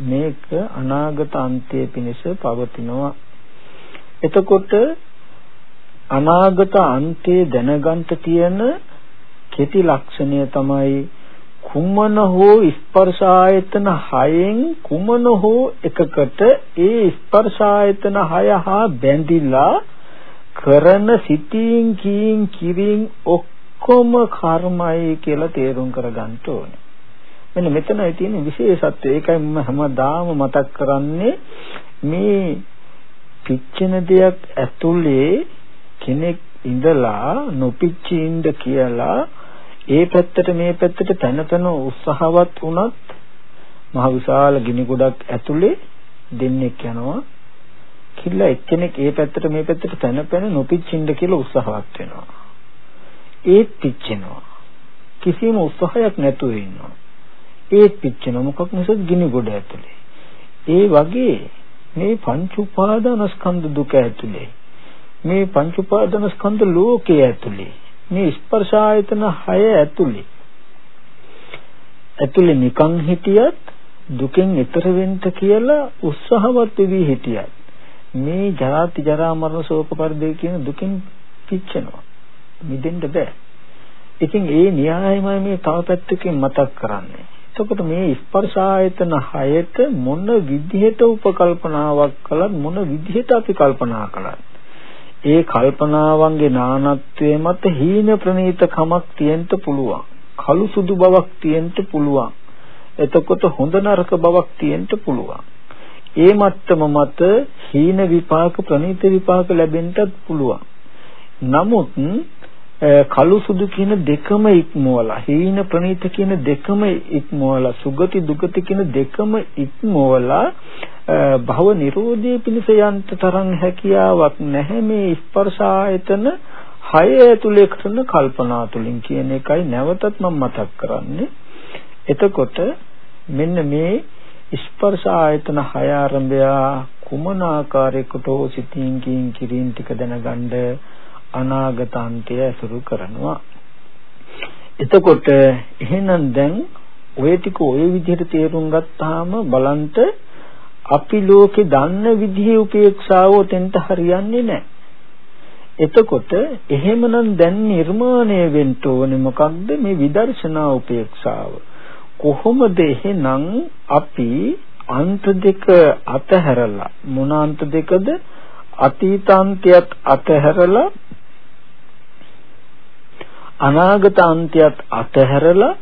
මේක අනාගත අන්තයේ පිණිස පවතිනවා. එතකොට අනාගත අන්තයේ දැනගන්න තියෙන කෙටි ලක්ෂණය තමයි කුමන හෝ ස්පර්ශ ආයතන හයෙන් කුමන හෝ එකකට ඒ ස්පර්ශ ආයතන හය හා බැඳිලා කරන සිතින් කීන් කිරින් ඔක්කොම කර්මයි කියලා තේරුම් කරගන්න ඕනේ. මෙන්න මෙතනයි තියෙන විශේෂත්වය. ඒකයි මම හැමදාම මතක් කරන්නේ මේ පිච්චෙන දෙයක් ඇතුලේ කෙනෙක් ඉඳලා නොපිච්චි ඉන්න කියලා ඒ පැත්තට මේ පැත්තට පැන පැන උත්සාහවත් වුණත් මහ විශාල ගිනි ගොඩක් ඇතුලේ දෙන්නෙක් යනවා. කිල්ල එක්කෙනෙක් ඒ පැත්තට මේ පැත්තට පැන පැන නොපිච්චින්න කියලා උත්සාහවත් වෙනවා. ඒත් පිච්චෙනවා. කිසිම උත්සාහයක් නැතුව ඉන්නවා. ඒත් පිච්චෙන මොකක් නිසාද ගිනි ගොඩ ඇතුලේ. ඒ වගේ මේ පංච උපාදානස්කන්ධ දුක ඇතුලේ මේ පංච උපාදානස්කන්ධ ලෝකයේ ඇතුලේ මේ ස්පර්ශ ආයතන 6 ඇතුලේ ඇතුලේ නිකන් හිටියත් දුකෙන් ඈතර වෙන්න කියලා උත්සාහවත් වෙවි හිටියත් මේ ජාති ජරා මරණ ශෝක පරිදේ කියන දුකින් පිච්චෙනවා. මිදෙන්න බෑ. ඉතින් ඒ න්‍යායමයි මේ තව පැත්තකින් මතක් කරන්නේ. එතකොට මේ ස්පර්ශ ආයතන හයට මොන විදිහට උපකල්පනාවක් කළත් මොන විදිහට අපි කල්පනා කළත් ඒ කල්පනාවන්ගේ නානත්වයේ මත හීන ප්‍රනීත කමක් තියෙන්න පුළුවන්. කළු සුදු බවක් තියෙන්න පුළුවන්. එතකොට හොඳ නරක බවක් තියෙන්න පුළුවන්. ඒ මත්තම මත හීන විපාක ප්‍රනීත විපාක ලැබෙන්නත් පුළුවන්. නමුත් කළු සුදු කියන දෙකම ඉක්මවලා හීන ප්‍රනීත කියන දෙකම ඉක්මවලා සුගති දුගති කියන දෙකම ඉක්මවලා භව නිරෝධයේ පිණිස යන්ත තරම් හැකියාවක් නැහැ මේ ස්පර්ශ ආයතන හය ඇතුලේ කරන කල්පනා තුලින් කියන එකයි නැවතත් මම මතක් කරන්නේ. එතකොට මෙන්න මේ ස්පර්ශ ආයතන හය ආරම්භය කුමන ආකාරයකට හෝ සිතින් කින් කිරින් ටික දැනගන්න අනාගතාන්තය ඇසුරු කරනවා. එතකොට එහෙනම් දැන් ඔය ටික ඔය විදිහට තේරුම් ගත්තාම බලන්ට අපි ලෝකේ දන්න විදිහේ උපේක්ෂාව උතෙන්ට හරියන්නේ නැහැ. එතකොට එහෙමනම් දැන් නිර්මාණය වෙන්න ඕනේ මොකක්ද මේ විදර්ශනා උපේක්ෂාව. කොහොමද එහෙනම් අපි අන්ත දෙක අතහැරලා මොන අන්ත දෙකද අතීතාන්තයත් අතහැරලා අනාගත අන්තයත් අතහැරලා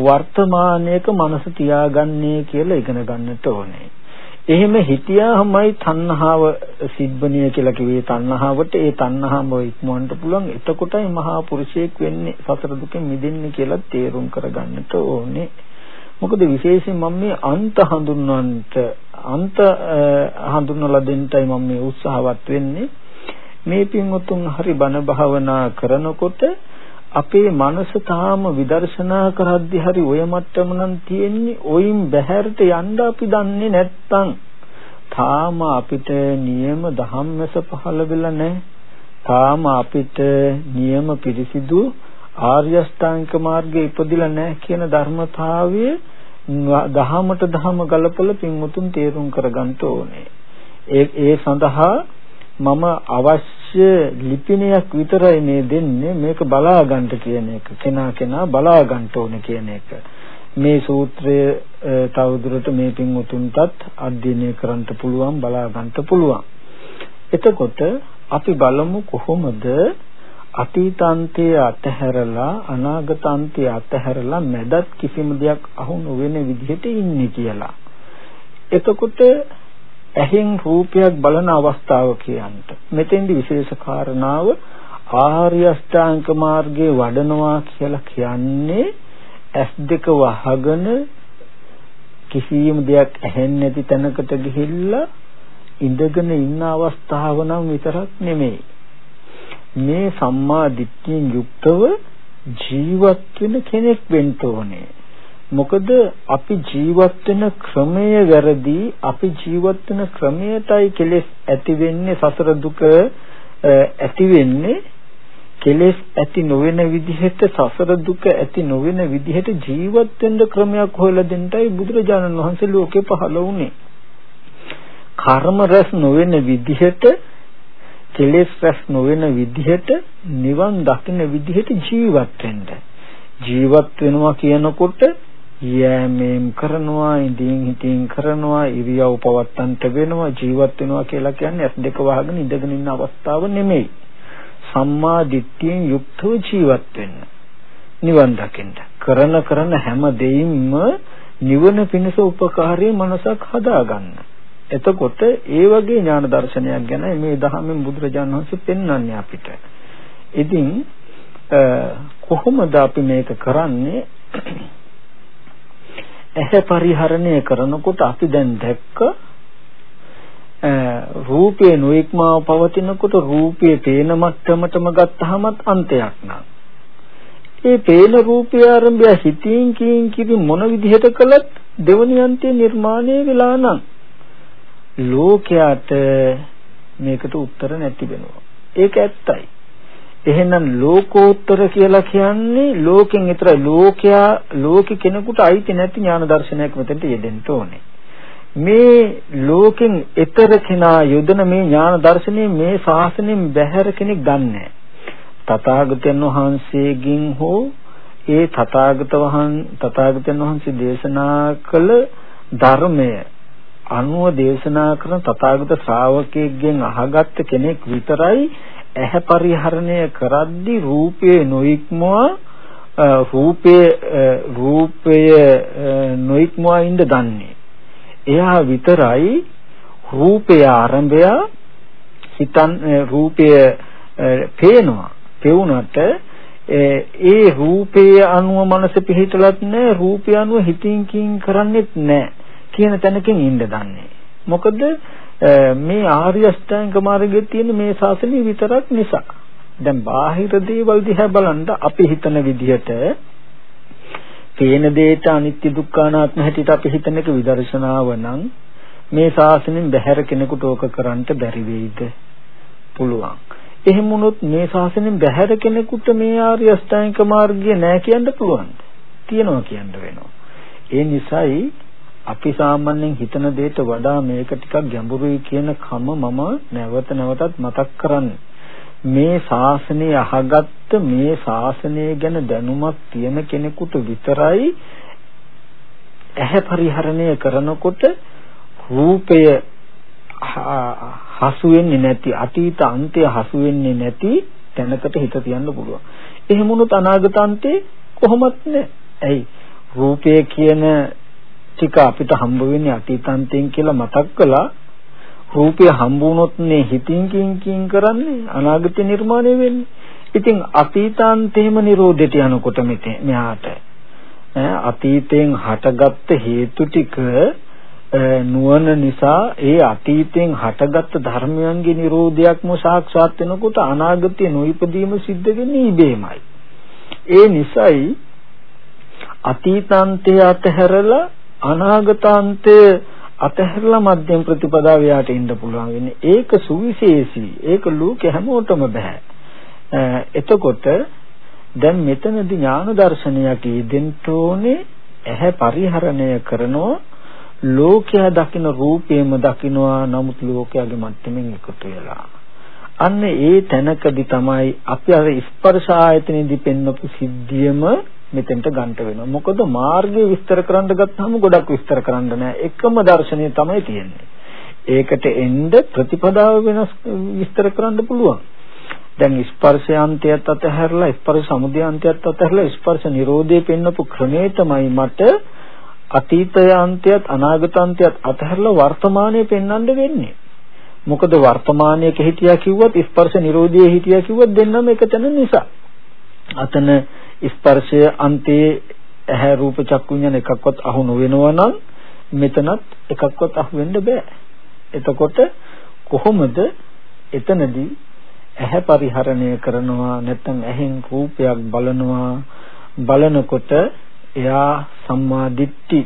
වර්තමානයේක මනස තියාගන්නේ කියලා ඉගෙන ගන්නට ඕනේ. එහෙම හිතියාමයි තණ්හාව සිබ්බණිය කියලා කිව්වේ. තණ්හාවට ඒ තණ්හාව ඉක්මවන්න පුළුවන්. එතකොටයි මහා පුරුෂයෙක් වෙන්නේ සතර දුකෙන් මිදෙන්නේ කියලා තේරුම් කරගන්නට ඕනේ. මොකද විශේෂයෙන් මම මේ අන්ත හඳුන්වන්නට අන්ත හඳුන්වලා දෙන්නයි මම මේ උත්සාහවත් වෙන්නේ. මේ පින්වතුන් හරි බණ භාවනා කරනකොට අපේ මනස තාම විදර්ශනා කරද්දි හරි ඔය මට්ටම නම් තියෙන්නේ ඔයින් බැහැරට යන්න අපි දන්නේ නැත්තම් තාම අපිට නියම ධම්මස පහළ වෙලා නැහැ. තාම අපිට නියම පිරිසිදු ආර්ය අෂ්ටාංගික මාර්ගයේ ඉපදිලා නැහැ කියන ධර්මතාවය දහමට දහම ගලපලා පින්වතුන් තේරුම් කරගන්න ඕනේ. ඒ ඒ සඳහා මම අවශ්‍ය ලිපිනයක් විතරයි මේ දෙන්නේ. මේක බලා ගන්න කියන එක. කෙනා කෙනා බලා ගන්න ඕනේ කියන එක. මේ සූත්‍රය තවදුරට මේ පින්වතුන්ටත් අධ්‍යයනය කරන්න පුළුවන් බලා ගන්න පුළුවන්. එතකොට අපි බලමු කොහොමද අතීතාන්තයේ අතහැරලා අනාගතාන්තයේ අතහැරලා මැදත් කිසිම දෙයක් අහු නොවන විදිහට ඉන්නේ කියලා. එතකොට ඇහෙන් රූපයක් බලන අවස්ථාව කියන්ට. මෙතෙන්දි විශේෂ කාරණාව ආර්ය අෂ්ටාංග මාර්ගයේ වඩනවා කියලා කියන්නේ ඇස් දෙක වහගෙන කිසියම් දෙයක් ඇහෙන්නේ නැති තැනකට ගිහිල්ලා ඉඳගෙන ඉන්න අවස්ථාව නම් විතරක් නෙමෙයි. මේ සම්මා දිට්ඨියෙන් යුක්තව ජීවත් වෙන කෙනෙක් වෙන්න ඕනේ. මොකද අපි ජීවත් වෙන ක්‍රමය වැරදි අපි ජීවත් වෙන ක්‍රමයටයි කෙලෙස් ඇති වෙන්නේ සසර දුක ඇති වෙන්නේ. කෙලෙස් ඇති නොවන විදිහට සසර දුක ඇති නොවන විදිහට ජීවත් වෙන්න ක්‍රමයක් හොයලා දෙන්නයි බුදුරජාණන් වහන්සේ ලෝකේ පහළ වුණේ කර්ම රැස් නොවන විදිහට කෙලෙස් රැස් නොවන විදිහට නිවන් දකින්න විදිහට ජීවත් වෙන්න. ජීවත් වෙනවා කියනකොට යෑමෙන් කරනවා ඉඳින් හිතින් කරනවා ඉරියව් පවත්තන්ට වෙනවා ජීවත් වෙනවා කියලා කියන්නේ ඇස් දෙක වහගෙන ඉඳගෙන ඉන්න අවස්ථාව නෙමෙයි. සම්මා දිට්ඨියෙන් යුක්තව ජීවත් වෙන්න. නිවන් දකින්න. කරන කරන හැම දෙයින්ම නිවන පිණිස උපකාරී මනසක් හදාගන්න. එතකොට ඒ වගේ ඥාන දර්ශනයක් ගැන මේ දහමෙන් බුදුරජාණන් වහන්සේ පෙන්වන්නේ අපිට. ඉතින් කොහොමද අපි මේක කරන්නේ? ඇහැ පරිහරණය කරනකොට අපි දැන් දැක්ක රූපේ නොඉක්මාව පවතිනකොට රූපයේ පේන මට්ටමටම ගත්තහමත් අන්තයක් නෑ. ඒ පේන රූපය ආරම්භය හිතින් කියින් කිවි මොන විදිහට කළත් දෙවනි අන්තයේ නිර්මාණය වෙලා නම් ලෝකයට මේකට උත්තර නැති වෙනවා. ඒක ඇත්තයි. එහෙනම් ලෝකෝත්තර කියලා කියන්නේ ලෝකෙන් විතරයි ලෝකයා ලෝකෙ කෙනෙකුට අයිති නැති ඥාන දර්ශනයක් මෙතනට යෙදෙන්න ඕනේ. මේ ලෝකෙන් ඈතර කෙනා යොදන මේ ඥාන දර්ශනය මේ ශාසනයෙන් බැහැර කෙනෙක් ගන්නෑ. තථාගතයන් වහන්සේගෙන් හෝ ඒ තථාගත වහන් තථාගතයන් වහන්සේ දේශනා කළ ධර්මය අනුව දේශනා කරන තථාගත ශ්‍රාවකයෙක්ගෙන් අහගත්ත කෙනෙක් විතරයි ඇහැ පරිහරණය කරද්දී රූපයේ නොඉක්මවා රූපයේ රූපය නොඉක්මවා ඉඳ දන්නේ. එයා විතරයි රූපය ආරම්භය හිතන් රූපය පේනවා. පෙවුනට ඒ රූපයේ අනුව මනස පිහිටලත් නැහැ රූපය අනුව හිතින් කින් කරන්නෙත් නැහැ කියන තැනකින් ඉන්න දන්නේ. මොකද මේ ආර්ය අෂ්ටාංග මාර්ගයේ තියෙන මේ ශාසනය විතරක් නිසා. දැන් බාහිර දේවල් දිහා බලන්න අපි හිතන විදිහට පේන දෙයට අනිත්‍ය දුක්ඛ අනාත්ම හැටියට අපි හිතන එක විදර්ශනාව නම් මේ ශාසනයෙන් බැහැර කෙනෙකුට ඕක කරන්න බැරි වෙයිද? පුළුවන්. එහෙම වුණොත් මේ ශාසනයෙන් බැහැර කෙනෙකුට මේ ආර්ය අෂ්ටාංගික මාර්ගය නෑ කියන්න පුළුවන්. තියනවා කියන්න වෙනවා. ඒ නිසායි අපි සාමාන්‍යයෙන් හිතන දෙයට වඩා මේක ටිකක් ගැඹුරුයි කියන කම මම නැවත නැවතත් මතක් කරන්නේ. මේ ශාසනය අහගත්ත මේ ශාසනය ගැන දැනුමක් තියෙන කෙනෙකුට විතරයි ඇහැ පරිහරණය කරනකොට රූපය හසු වෙන්නේ නැති අතීත අන්තය හසු වෙන්නේ නැති තැනකට හිත තියන්න පුළුවන්. එහෙම වුණොත් අනාගත අන්තේ කොහොමත් නැහැ. ඇයි? රූපය කියන ටික අපිට හම්බ වෙන්නේ අතීතාන්තයෙන් කියලා මතක් කළා. රූපය හම්බ වුණොත් නේ හිතින් කින් කින් කරන්නේ අනාගතේ නිර්මාණය වෙන්නේ. ඉතින් අතීතාන්තේම Nirodheට යනකොට මෙතේ මෙහාට අතීතයෙන් හටගත්ත හේතු ටික නුවණ නිසා ඒ අතීතයෙන් හටගත්ත ධර්මයන්ගේ Nirodhayakම සාක්ෂාත් වෙනකොට අනාගතයේ නොඉපදීම සිද්ධ වෙන්නේ ඉබේමයි. ඒ නිසායි අතීතාන්තය අතහැරලා අනාගතාන්තය අතහැරලා මධ්‍යම ප්‍රතිපදාව යාට ඉන්න පුළුවන් වෙන්නේ. ඒක සුවිශේෂී. ඒක ලෝකෙ හැමෝටම බෑ. එතකොට දැන් මෙතනදී ඥාන දර්ශනයක් ඊදෙන්න ඕනේ ඇහැ පරිහරණය කරනවා ලෝකයා දකින රූපේම දකිනවා නමුත් ලෝකයාගේ මට්ටමින් එකතු වෙලා අන්න ඒ තැනකදී තමයි අපි අර ස්පර්ශ ආයතනෙදි පෙන්වපු සිද්ධියම මෙතෙන්ට ගන්ට වෙනවා මොකද මාර්ගය විස්තර කරන්න ගත්තාම ගොඩක් විස්තර කරන්න නෑ එකම දර්ශනය තමයි තියෙන්නේ ඒකට එන්න ප්‍රතිපදාව වෙනස් විස්තර කරන්න පුළුවන් දැන් ස්පර්ශාන්තයත් අතහැරලා ස්පර්ශ සමුදයාන්තයත් අතහැරලා ස්පර්ශ නිරෝධය පෙන්වපු ක්‍රමේටමයි මට අතීතය අන්තයත් අනාගත අන්තයත් අතහැරලා වර්තමානයේ පෙන්වන්න වෙන්නේ. මොකද වර්තමානයේක හිටියා කිව්වත් ස්පර්ශ නිරෝධයේ හිටියා කිව්වත් දෙන්නම එකතන නිසා. අතන ස්පර්ශය අන්තයේ ඇහැ රූප චක්කු විඤ්ඤාණ එකක්වත් අහු නොවෙනවා නම් මෙතනත් එකක්වත් අහු වෙන්න බෑ. එතකොට කොහොමද එතනදී ඇහැ පරිහරණය කරනවා නැත්නම් ඇහෙන් රූපයක් බලනවා? බලනකොට එයා සම්මා දිට්ඨි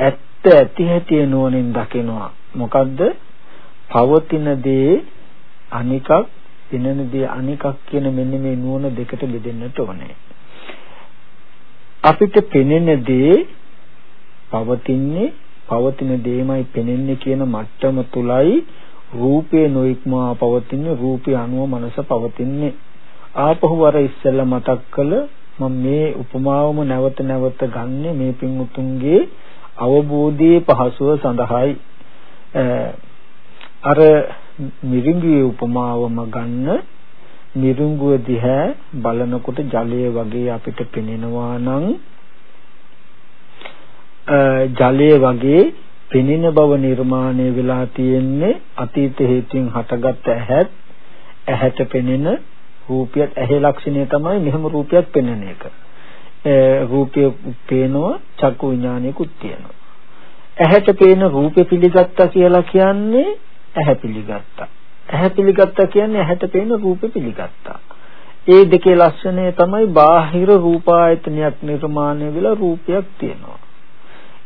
ඇත්ත ඇති හැටි නුවණින් දකිනවා. මොකද්ද? පවතින දේ අනිකක් පිනන දේ අනිකක් කියන මෙන්න මේ නුවණ දෙකට බෙදෙන්නට ඕනේ. අපිට පෙනෙන දේ පවතින්නේ පවතින දේමයි පෙනෙන්නේ කියන මට්ටම තුලයි රූපේ නොඉක්මවා පවතින්නේ රූපේ අනුව මනස පවතින්නේ. ආපහු අර ඉස්සෙල්ලා මතක් කළ මම මේ උපමාවම නැවත නැවත ගන්නෙ මේ පින්වුතුන්ගේ අවබෝධයේ පහසුව සඳහායි. අර මිරිඟුවේ උපමාවම ගන්න මිරිඟුව දිහා බලනකොට ජලය වගේ අපිට පෙනෙනවා නම් ජලය වගේ පෙනෙන බව නිර්මාණය වෙලා තියෙන්නේ අතීත හේතුන් හටගත් ඇහත් ඇහැට පෙනෙන රූපයත් ඇහි ලක්ෂණය තමයි මෙහෙම රූපයක් පෙන්වන එක. රූපය පේනවා චක්කු විඥානයකුත් තියෙනවා. ඇහැට පේන රූපේ පිළිගත්තා කියලා කියන්නේ ඇහැ පිළිගත්තා. ඇහැ පිළිගත්තා කියන්නේ ඇහැට පේන රූපේ පිළිගත්තා. ඒ දෙකේ ලක්ෂණය තමයි බාහිර රූපායතනයක් නිර්මාණය වෙලා රූපයක් තියෙනවා.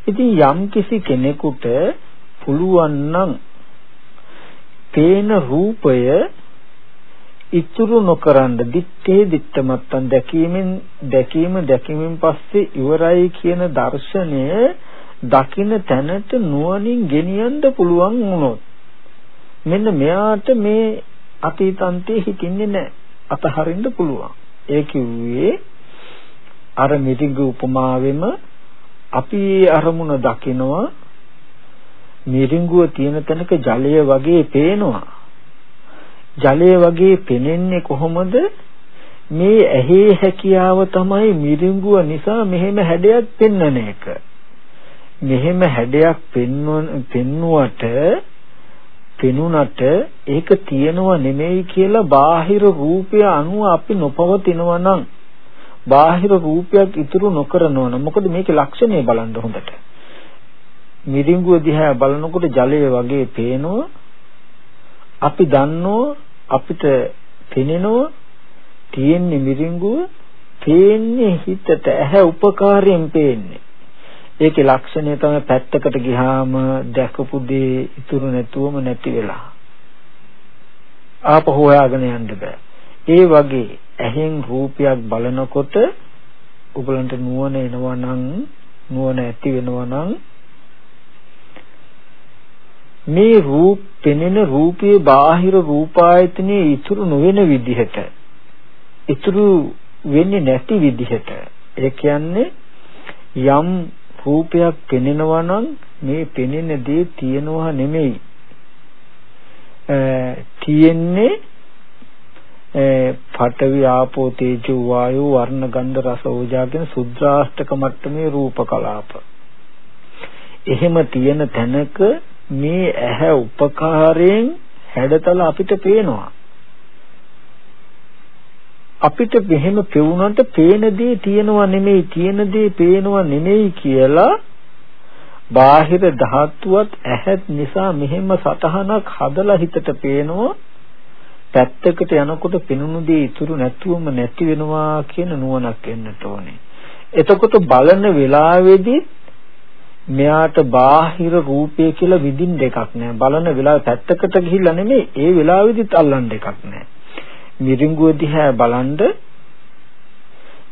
ඉතින් යම් කිසි කෙනෙකුට පුළුවන් නම් පේන රූපය ඉතුරු නොකරන දිත්තේ දිත්තමත්තන් දැකීමෙන් දැකීම දැකීමෙන් පස්සේ ඉවරයි කියන දර්ශනය දකින්න තැනට නුවණින් ගෙනියන්න පුළුවන් වුණොත් මෙන්න මෙයාට මේ අතීතන්තේ හිතින්නේ නැහැ. අතහරින්න පුළුවන්. ඒ කිව්වේ අර මිරිඟු උපමාවෙම අපි අරමුණ දකිනවා මිරිඟුව තියෙන තැනක ජලය වගේ පේනවා. ජලය වගේ පෙනෙන්නේ කොහොමද? මේ ඇහි හැකියාව තමයි මිරිඟුව නිසා මෙහෙම හැඩයක් පෙන්වන එක. මෙහෙම හැඩයක් පෙන්වුවට පෙනුනට ඒක තියෙනව නෙමෙයි කියලා බාහිර රූපය අනුව අපි නොපවතිනවා නම් බාහිර රූපයක් ඉතුරු නොකරනවා නම් මොකද මේකේ ලක්ෂණය බලන්න හොඳට. මිරිඟුව දිහා බලනකොට ජලය වගේ පේනවා. අපි දන්නෝ අපිට පෙනෙනවා තියෙන්නේ මිරිඟුව පේන්නේ හිතට ඇහැ උපකාරයෙන් පේන්නේ. ඒකේ ලක්ෂණය තමයි පැත්තකට ගියාම දැකපු දේ ඉතුරු නැතුවම නැති වෙලා. ආපහු හොයාගෙන යන්න බෑ. ඒ වගේ ඇහෙන් රූපයක් බලනකොට ඔයගලන්ට නුවණ එනවා නම් නුවණ ඇති වෙනවා නම් මේ රූප පෙනෙන රූපයේ බාහිර රූපායතනයේ ඉතුරු නොවන විදිහට ඉතුරු වෙන්නේ නැති විදිහට. ඒ කියන්නේ යම් රූපයක් පෙනෙනවා නම් මේ පෙනෙන දේ තියෙනවා නෙමෙයි. තියෙන්නේ පඨවි ආපෝ තේජෝ වායෝ වර්ණ ගන්ධ රස ඕජා කියන සුද්‍රාෂ්ටක මට්ටමේ රූප කලාප. එහෙම තියෙන තැනක මේ ඇහැ උපකාරයෙන් හැඩතල අපිට පේනවා. අපිට මෙහෙම පෙවුනට පේන දේ තියෙනව නෙමෙයි තියෙන දේ පේනව නෙමෙයි කියලා බාහිර ධාතුවත් ඇහත් නිසා මෙහෙම සතහනක් හදලා හිතට පේනවා පැත්තකට යනකොට පෙනුණු දේ ඉතුරු නැතුවම නැති වෙනවා කියන නුවණක් එන්නට ඕනේ. එතකොට බලන වෙලාවේදී මෙයාට බාහිර රූපය කියලා විඳින්න දෙකක් නෑ. බලන වෙලාව පැත්තකට ගිහිල්ලා නෙමෙයි ඒ වෙලාවේදීත් අල්ලන්න දෙකක් නෑ. මිරිඟුව දිහා බලන්ද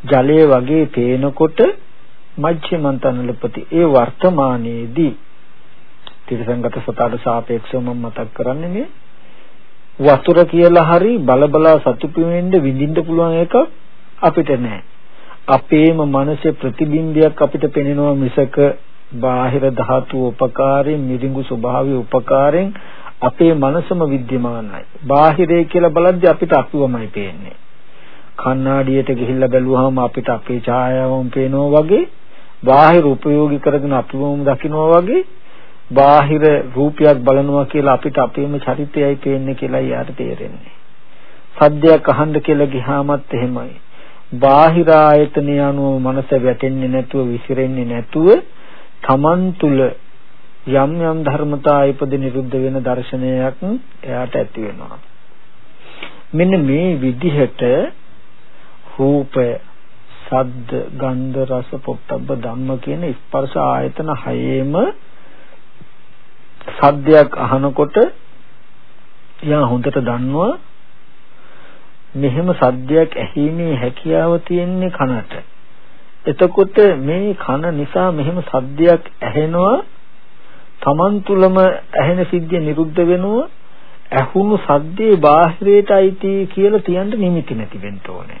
ජලය වගේ පේනකොට මජ්ක්‍ධිමන්තනලපති ඒ වර්තමානයේදී තිරසංගත සතාට සාපේක්ෂව මම මතක් කරන්නේ මේ වතුර කියලා හරි බලබලා සතුටු වෙන්න විඳින්න පුළුවන් එකක් අපිට නැහැ. අපේම මනසේ ප්‍රතිබිම්බයක් අපිට පෙනෙනවා මිසක බාහිර ධාතු උපකාරයෙන් මිරිඟු ස්වභාවයේ උපකාරයෙන් අපේ මනසම විද්‍යමානයි. බාහිරේ කියලා බලද්දී අපිට අපිවමයි පේන්නේ. කණ්ණාඩියට ගිහිල්ලා බැලුවාම අපිට අපේ ඡායාවම පේනවා වගේ බාහිර උපයෝගී කරගෙන අපිවම දකිනවා වගේ බාහිර රූපයක් බලනවා කියලා අපිට අපේම චරිතයයි පේන්නේ කියලා යාට තේරෙන්නේ. සද්දයක් අහන්න කියලා ගියාමත් එහෙමයි. බාහිර ආයතනය අනුව මනස වැටෙන්නේ නැතුව විසිරෙන්නේ නැතුව තමන් තුල යම් යම් ධර්මතා ඉපද නිරුද්ධ වෙන දර්ශනයක් එයාට ඇති වෙනවා. මෙන්න මේ විදිහට රූපය, සද්ද, ගන්ධ, රස, පොට්ටබ්බ ධම්ම කියන ස්පර්ශ ආයතන හයේම සද්දයක් අහනකොට යා හොඳට දන්නවා මෙහෙම සද්දයක් ඇහිීමේ හැකියාව තියෙන්නේ කනට. එතකොට මේ කන නිසා මෙහෙම සද්දයක් ඇහෙනවා Taman තුලම ඇහෙන සිද්ධිය නිරුද්ධ වෙනවා ඇහුණු සද්දේ බාහිරයට අයිති කියලා තියන්න නිමිති නැති වෙන්න ඕනේ.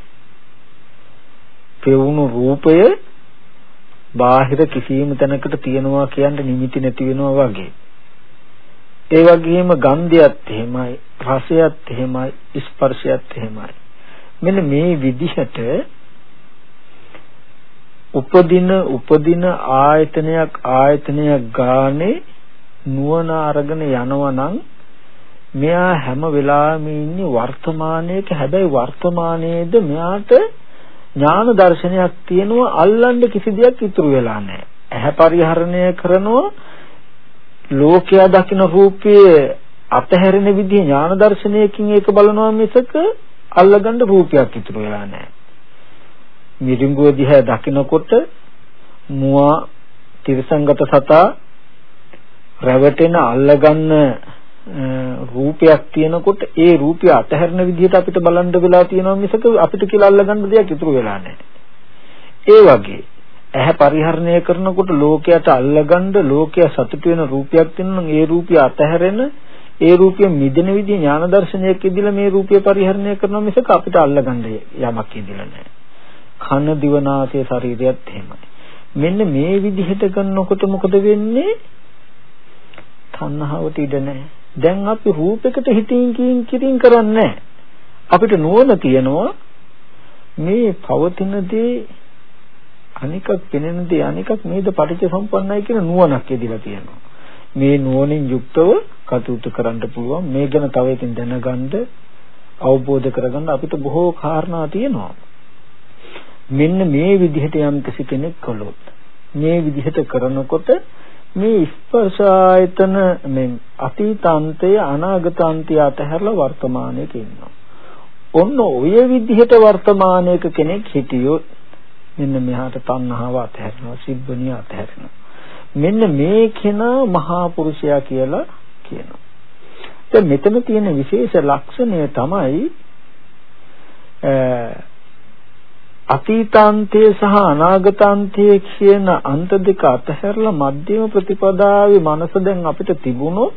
පෙවුණු රූපය බාහිර කිසියම් තැනකට තියනවා කියන්න නිමිති නැති වෙනවා වගේ. ඒ වගේම ගන්ධයත් එහෙමයි, රසයත් එහෙමයි, ස්පර්ශයත් එහෙමයි. මෙන්න මේ විදිහට උපදින උපදින ආයතනයක් ආයතනයක් ගානේ නුවණ අරගෙන යනවා නම් මෙයා හැම වෙලාවෙම ඉන්නේ වර්තමානයේක හැබැයි වර්තමානයේද මෙයාට ඥාන දර්ශනයක් තියෙනවා අල්ලන්න කිසි දෙයක් ඉතුරු වෙලා නැහැ. ඇහැ පරිහරණය කරනවා ලෝකයා දකින රූපයේ අතහැරෙන විදිහ ඥාන දර්ශනයකින් ඒක බලනවා මිසක අල්ලගන්න රූපයක් ඉතුරු වෙලා නැහැ. මිරිඟුව දිහා දකිනකොට මුවා තිරසංගත සතා රැවටෙන අල්ලගන්න රූපයක් තියෙනකොට ඒ රූපය අතහැරන විදිහට අපිට බලන්න වෙලා තියෙනවා මිසක අපිට කියලා අල්ලගන්න දෙයක් ඉතුරු වෙලා නැහැ. ඒ වගේ ඇහැ පරිහරණය කරනකොට ලෝකයට අල්ලගන්න ලෝකයා සතුට වෙන රූපයක් තියෙනවා ඒ රූපය අතහැරෙන ඒ රූපය මිදෙන විදිහ ඥාන දර්ශනයක් ඉදලා මේ රූපය පරිහරණය කරනවා මිසක අපිට අල්ලගන්න යමක් ඉදලා නැහැ. කන දිවනාසය ශරීරයත් එහෙමයි. මෙන්න මේ විදිහට කරනකොට මොකද වෙන්නේ? තණ්හාවට ඉඩ නැහැ. දැන් අපි රූපයකට හිතින් කියින් කිරින් කරන්නේ අපිට නුවණ තියෙනවා මේ පවතින දේ අනිකක් පෙනෙන දේ අනිකක් මේද පටිච්ච සම්පන්නයි කියන නුවණක් එදිලා තියෙනවා. මේ නුවණින් යුක්තව කටයුතු කරන්න පුළුවන්. මේ ගැන තව ඉතින් දැනගන්න අවබෝධ කරගන්න අපිට බොහෝ කාරණා තියෙනවා. මෙන්න මේ විදිහට යම් කෙනෙක් කළොත් මේ විදිහට කරනකොට මේ ස්පර්ශ ආයතන මේ අතීතාන්තය අනාගතාන්තය අතහැරලා වර්තමානයේක ඉන්නවා. ඔන්න ඔය විදිහට වර්තමානයක කෙනෙක් හිටියොත් මෙන්න මෙහාට තණ්හාව අතහැරෙනවා සිබ්බණිය අතහැරෙනවා. මෙන්න මේ කෙනා මහා පුරුෂයා කියලා කියනවා. දැන් මෙතන තියෙන විශේෂ ලක්ෂණය තමයි අතීතාන්තයේ සහ අනාගතාන්තයේ කියන අන්ත දෙක අතහැරලා මධ්‍යම ප්‍රතිපදාවේ මනස දැන් අපිට තිබුණොත්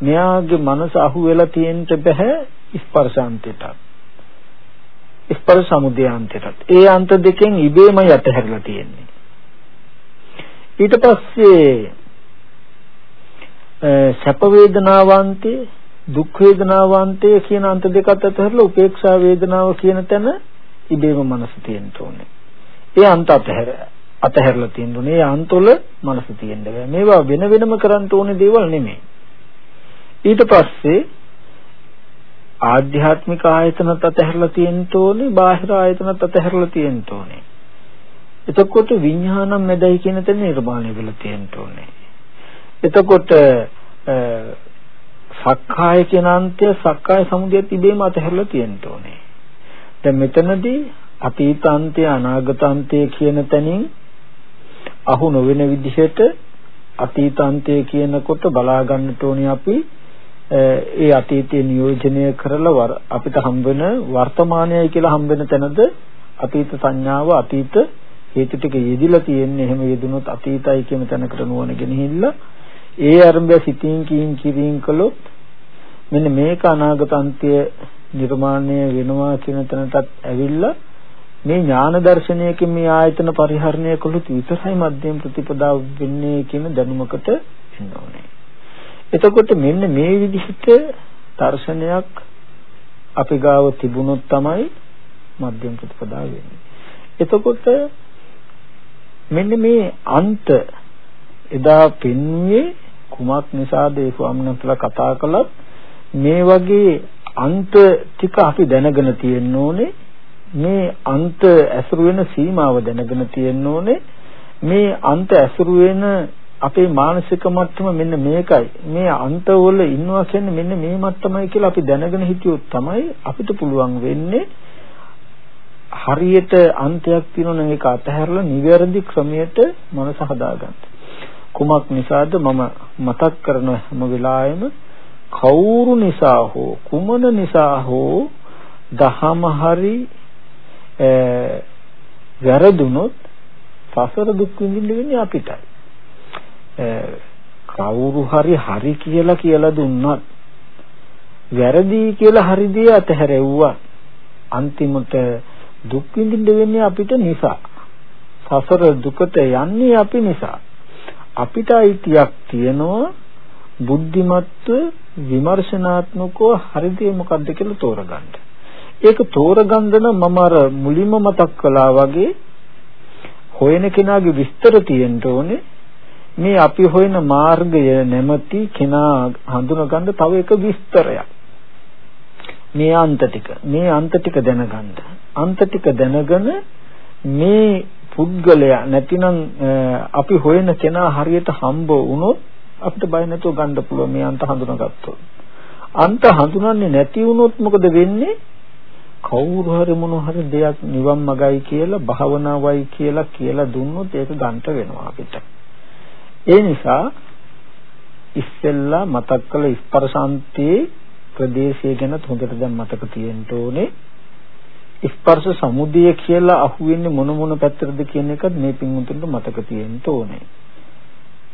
මෙයාගේ මනස අහු වෙලා තියෙන්න බෑ ස්පර්ශාන්තයට. ස්පර්ශ සමුදයාන්තයට. ඒ අන්ත දෙකෙන් ඉබේම යටහැරලා තියෙන්නේ. ඊට පස්සේ සැප වේදනාවන්තේ දුක් වේදනාවන්තේ කියන අන්ත දෙක අතරලා උපේක්ෂා වේදනාව කියන තැන ඉබේම මනස තියෙන්න ඕනේ. ඒ අන්ත අතහැර අතහැරලා තියෙන්න ඕනේ. ඒ අන්තවල මනස තියෙන්න බෑ. මේවා වෙන වෙනම කරන්න ඕනේ දේවල් නෙමෙයි. ඊට පස්සේ ආධ්‍යාත්මික ආයතනත් අතහැරලා තියෙන්න ඕනේ. බාහිර ආයතනත් අතහැරලා තියෙන්න ඕනේ. එතකොට විඥානම් මැදයි කියන තැන නිර්මාණය වෙලා තියෙන්න ඕනේ. එතකොට සක්කාය කියන අන්තය සක්කාය සමුදය තිබීම අතහැරලා තියෙන්න ඕනේ. දැන් මෙතනදී අතීතාන්තය අනාගතාන්තය කියන තැනින් අහු නොවන විදිහට අතීතාන්තය කියනකොට බලා ගන්නට ඕනේ අපි ඒ අතීතයේ නියෝජනය කරලා අපිට හම්බෙන වර්තමානයයි කියලා හම්බෙන තැනද අතීත සංඥාව අතීත හේතු ටික යෙදිලා තියෙන්නේ. එහෙම යෙදුනොත් අතීතයි කියන තැනකට නුවණ ගෙනහිල්ලා ඒ අරඹය සිතින් කියින් කිරින් කළොත් මෙන්න මේක අනාගත අන්ත්‍ය නිර්මාණය වෙනවා කියන තැනටත් ඇවිල්ලා මේ ඥාන දර්ශනයකින් මේ ආයතන පරිහරණය කළොත් විතරයි මධ්‍යම ප්‍රතිපදාව වෙන්නේ කියන දැනුමකට එන්න ඕනේ. එතකොට මෙන්න මේ විදිහට දර්ශනයක් අපි ගාව තිබුණොත් තමයි මධ්‍යම ප්‍රතිපදාව වෙන්නේ. එතකොට මෙන්න මේ අන්ත එදා පින්වේ කුමක් නිසාද ඒ ස්වාමීන් වහන්සේලා කතා කළත් මේ වගේ අන්ත ටික අපි දැනගෙන තියෙන්න ඕනේ. මේ අන්ත ඇසුරු වෙන සීමාව දැනගෙන තියෙන්න ඕනේ. මේ අන්ත ඇසුරු වෙන අපේ මානසික මට්ටම මෙන්න මේකයි. මේ අන්තවල ඉන්නවා කියන්නේ මෙන්න මේ මට්ටමයි කියලා අපි දැනගෙන හිටියොත් තමයි අපිට පුළුවන් වෙන්නේ හරියට අන්තයක් තියෙනවා නම් ඒක අතහැරලා නිවැරදි ක්‍රමයට මනස හදාගන්න. කුමක් නිසාද? මම මතක් කරන හැම වෙලාවෙම කවුරු නිසා හෝ කුමන නිසා හෝ දහම හරි වැරදුනොත් සසර දුක් විඳින්න වෙන්නේ අපිටයි. කවුරු හරි හරි කියලා කියලා දුන්නත් වැරදි කියලා හරි දේ අතහැරෙව්වා අන්තිමට දුක් විඳින්න වෙන්නේ අපිට නිසා. සසර දුකට යන්නේ අපි නිසා. අපිට අයිතියක් තියෙනවා බුද්ධිමත්ව විමර්ශනාත්මකව හරිද මොකද්ද කියලා තෝරගන්න. ඒක තෝරගන්න නම් මම අර මුලින්ම මතක් කළා වගේ හොයන කෙනාගේ විස්තර තියෙන්න ඕනේ. මේ අපි හොයන මාර්ගය නැමැති කෙනා හඳුනගන්න තව එක විස්තරයක්. මේ අන්ත ටික මේ අන්ත ටික දැනගන්න. අන්ත ටික දැනගෙන මේ පුද්ගලයා නැතිනම් අපි හොයන කෙනා හරියට හම්බ වුණොත් අපිට බය නැතුව ගන්න පුළුවන් මේ අන්ත හඳුනාගත්තොත්. අන්ත හඳුනන්නේ නැති වුණොත් මොකද වෙන්නේ? කවුරු හරි මොන හරි දෙයක් නිවන් මගයි කියලා භාවනාවයි කියලා කියලා දුන්නොත් ඒක ගන්නට වෙනවා අපිට. ඒ නිසා ඉස්සෙල්ලා මතක් කළ ස්පර්ශාන්තයේ ප්‍රදේශය ගැන හොඳට දැන් මතක තියෙන්න ඕනේ. ස්පර්ශ සමුදය කියලා අහුවෙන්නේ මොන මොන පැත්තටද කියන එකත් මේ පින්වුතුන්ට මතක තියෙන්න ඕනේ.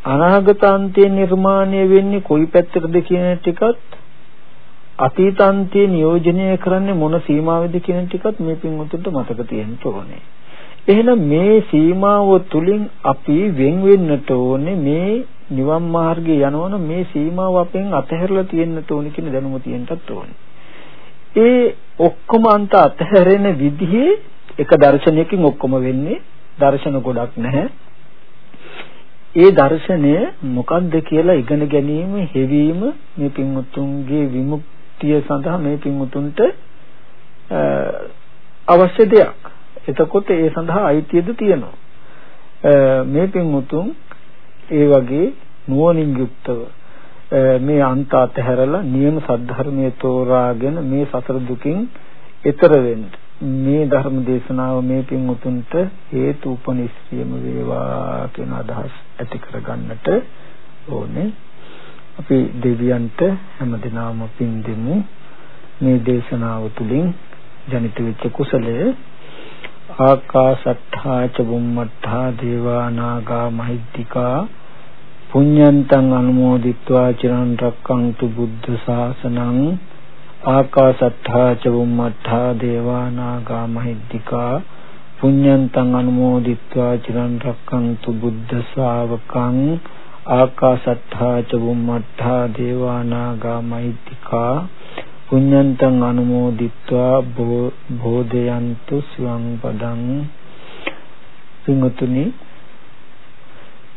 අනාගතාන්තයේ නිර්මාණය වෙන්නේ කොයි පැත්තටද කියන ටිකත් අතීතාන්තයේ නියෝජනය කරන්නේ මොන සීමාවෙද කියන ටිකත් මේ පින්වුතුන්ට මතක තියෙන්න ඕනේ. එහෙනම් මේ සීමාව තුලින් අපි වෙන් වෙන්නට ඕනේ මේ නිවන් මාර්ගේ යනවන මේ සීමාව අපෙන් අතහැරලා තියෙන්නට ඕනේ කියන දැනුම තියෙන්නත් ඕනේ. ඒ ඔක්කොම අන්ත අතහැරෙන විදිහේ එක දර්ශනයකින් ඔක්කොම වෙන්නේ දර්ශන ගොඩක් නැහැ. ඒ දර්ශනය මොකක්ද කියලා ඉගෙන ගැනීම හෙවීම මේ පින්වුතුන්ගේ විමුක්තිය සඳහා මේ පින්වුතුන්ට අවශ්‍ය දෙයක්. එතකොට ඒ සඳහා අයිතියද තියෙනවා. මේ පින්වුතුන් ඒ වගේ නුවණින් යුක්තව මේ අන්ත අතහැරලා නියම සද්ධර්මයේ තෝරාගෙන මේ සසර දුකින් එතර වෙන්න මේ ධර්ම දේශනාව මේ පින්වුතුන්ට හේතු උපනිශ්‍රියම වේවා කියන අදහස් ඇති කරගන්නට ඕනේ. අපි දෙවියන්ට හැමදිනම පින් දෙමු. මේ දේශනාව තුළින් ජනිත වෙච්ච කුසලය. ආකාසට්ඨා ච බුම්මට්ඨා දේවා නාග මහිද්దికා පුඤ්ඤන්තං අනුමෝදිත්වා චිරන් රක්කන්තු බුද්ධ ශාසනං ආකාසත්තා ච බුම්මත්තා දේවා නාග මහිද්దికා පුඤ්ඤන්තං අනුමෝදිත්වා චිරන් රක්කන්තු බුද්ධ ශාවකං ආකාසත්තා ච බුම්මත්තා දේවා නාග මහිද්దికා පුඤ්ඤන්තං අනුමෝදිත්වා බෝධයන්තු සිවං පදං පින්තුනි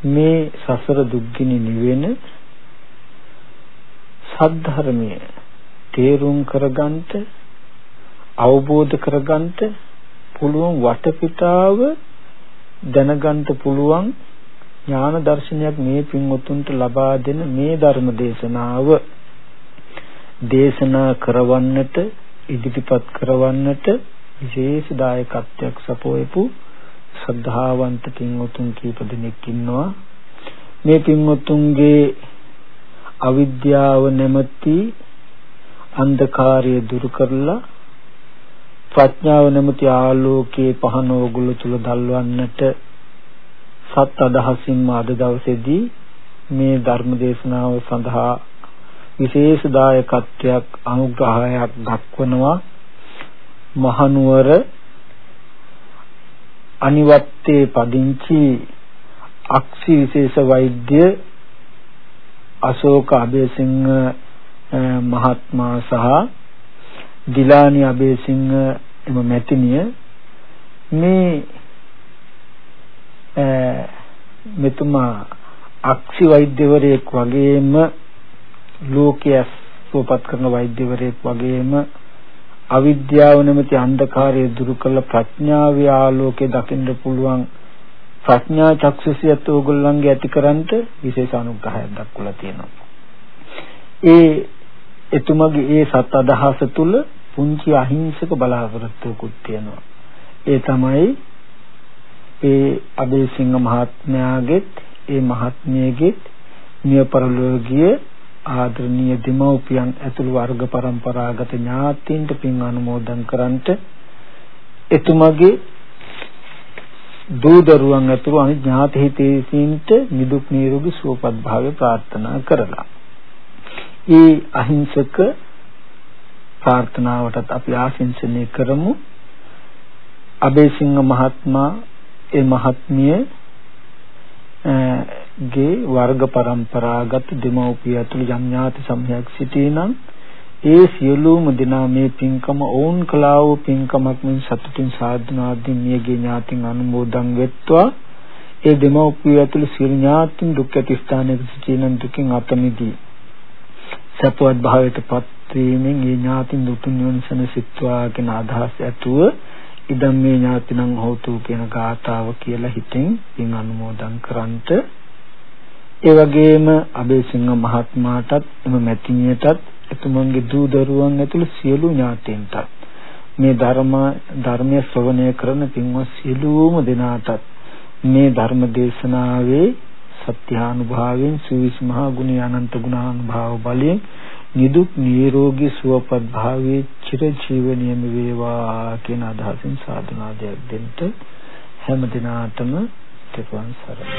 මේ සසර දුක්ගිනි නිවෙන සද්ධර්මයේ තේරුම් කරගන්නට අවබෝධ කරගන්නට පුළුවන් වටපිටාව දැනගන්න පුළුවන් ඥාන දර්ශනයක් මේ පින්වතුන්ට ලබා දෙන මේ ධර්ම දේශනාව. දේශනා කරවන්නට ඉදිරිපත් කරවන්නට විශේෂ දායකත්වයක් සපෝයපු ශ්‍රද්ධාවන්ත පින්වතුන් කීප දෙනෙක් ඉන්නවා. මේ පින්වතුන්ගේ අවිද්‍යාව නැමැති අන්ධකාරය දුරු කරලා ප්‍රඥාව නැමැති ආලෝකයේ පහන ඕගොල්ලෝ තුල දල්වන්නට සත් අදහසින්ම අද දවසේදී මේ ධර්ම දේශනාව සඳහා විශේෂ දායකත්වයක් අනුග්‍රහයක් දක්වනවා. මහනුවර අනිවත්තේ පදිංචි අක්ෂි විශේෂ වෛද්‍ය අශෝක අබේසිංහ මහත්මයා සහ දිලානි අබේසිංහ එම මැතිණිය මේ මෙතුමා අක්ෂි වෛද්‍යවරයෙක් වගේම ලෝකයේ සුවපත් කරන වෛද්‍යවරයෙක් වගේම අවිද්‍යාව නැමැති අන්ධකාරය දුරු කළ ප්‍රඥාවේ ආලෝකය දකින්න පුළුවන් ප්‍රඥා චක්ෂුසියත් ඕගොල්ලන්ගේ ඇතිකරන්ට විශේෂ අනුග්‍රහයක් දක්වලා තියෙනවා. ඒ එතුමගේ ඒ සත් අදහස තුල පුංචි අහිංසක බලාපොරොත්තුකුත් තියෙනවා. ඒ තමයි ඒ අබේසිංහ මහත්මයාගෙත් ඒ මහත්මියගෙත් මිය පරලෝකීය ආදරණීය දෙමව්පියන් ඇතුළු වර්ග પરම්පරාගත ඥාතීන්ට පින් අනුමෝදන් කරන්ට එතුමගේ දූ දරුවන් ඇතුළු අනිත් ඥාති හිතේසින්ට නිදුක් නිරෝගී සුවපත් භාවය ප්‍රාර්ථනා කරලා. ඒ අහිංසක ප්‍රාර්ථනාවටත් අපි ආශිංසනය කරමු. අබේසිංහ මහත්මයා ඒ මහත්මිය ගේ වර්ග પરම්පරාගත දෙමව්පිය ඇතුළු යම් ඥාති සමූහයක් සිටිනම් ඒ සියලුම දෙනා මේ පින්කම ඕන් කළා වූ පින්කමක් මෙන් සතුටින් සාධනාදී මියගේ ඥාතින් අනුමෝදන් වෙත්වා ඒ දෙමව්පිය ඇතුළු සියලු ඥාතින් දුක් ඇති ස්ථානයක සිටිනම් දුකින් අත මිදී සපවත් භාවයට පත් වීමෙන් ඒ ඥාතින් දුතුන් නිවනසන සිත්වා කියන අදහස් ඇතුව ඉදම් මේ ඥාතිනම් හෝතු කියන ගාථාව කියලා හිතෙන් පින් අනුමෝදන් කරන්ට. ඒ වගේම අබේසිංහ මහත්මයාටත් එම මැතිණියටත් එතුමන්ගේ දූ දරුවන් ඇතුළු සියලු ඥාතීන්ටත් මේ ධර්ම ධර්මයේ ශ්‍රවණය කරන පින්වත් සියලුම දෙනාටත් මේ ධර්ම දේශනාවේ සත්‍යානුභාවයෙන් සුවිස් මහා ගුණී අනන්ත ගුණානුභාව බලයෙන් නිදුක් නිරෝගී සුවපත් භාවයේ චිර ජීවණියම වේවා කියන අදහසින් සාධනාදයක් දෙන්න හැම දිනාටම තිරුවන් සරණයි.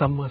සම්මා